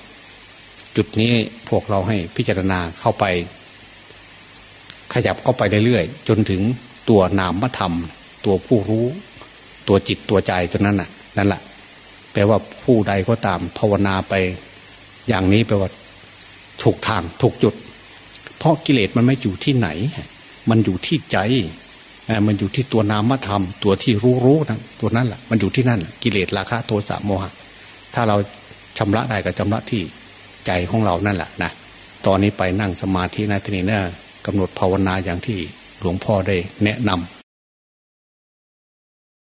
จุดนี้พวกเราให้พิจารณาเข้าไป ขยับเข้าไปเรื่อยๆจนถึงตัวนามธรรม ตัวผู้รู้ ตัวจิตตัวใจตัวนั้นน่ะ นั่นแหละแปลว่าผู้ใดก็ตามภาวนาไป อย่างนี้แปลว่าถูกทางถูกจุด เพราะกิเลสมันไม่อยู่ที่ไหน มันอยู่ที่ใจมันอยู่ที่ตัวนามธรรม ตัวที่รู้รู้นะตัวนั้นแหละมันอยู่ที่นั่น กิเลสราคะโทสะโมหะ ถ้าเราชำระได้ก็ชำระที่ใจของเรานั่นแหละนะตอนนี้ไปนั่งสมาธินะทีนี้นะ กำหนดภาวนาอย่างที่หลวงพ่อได้แนะนำ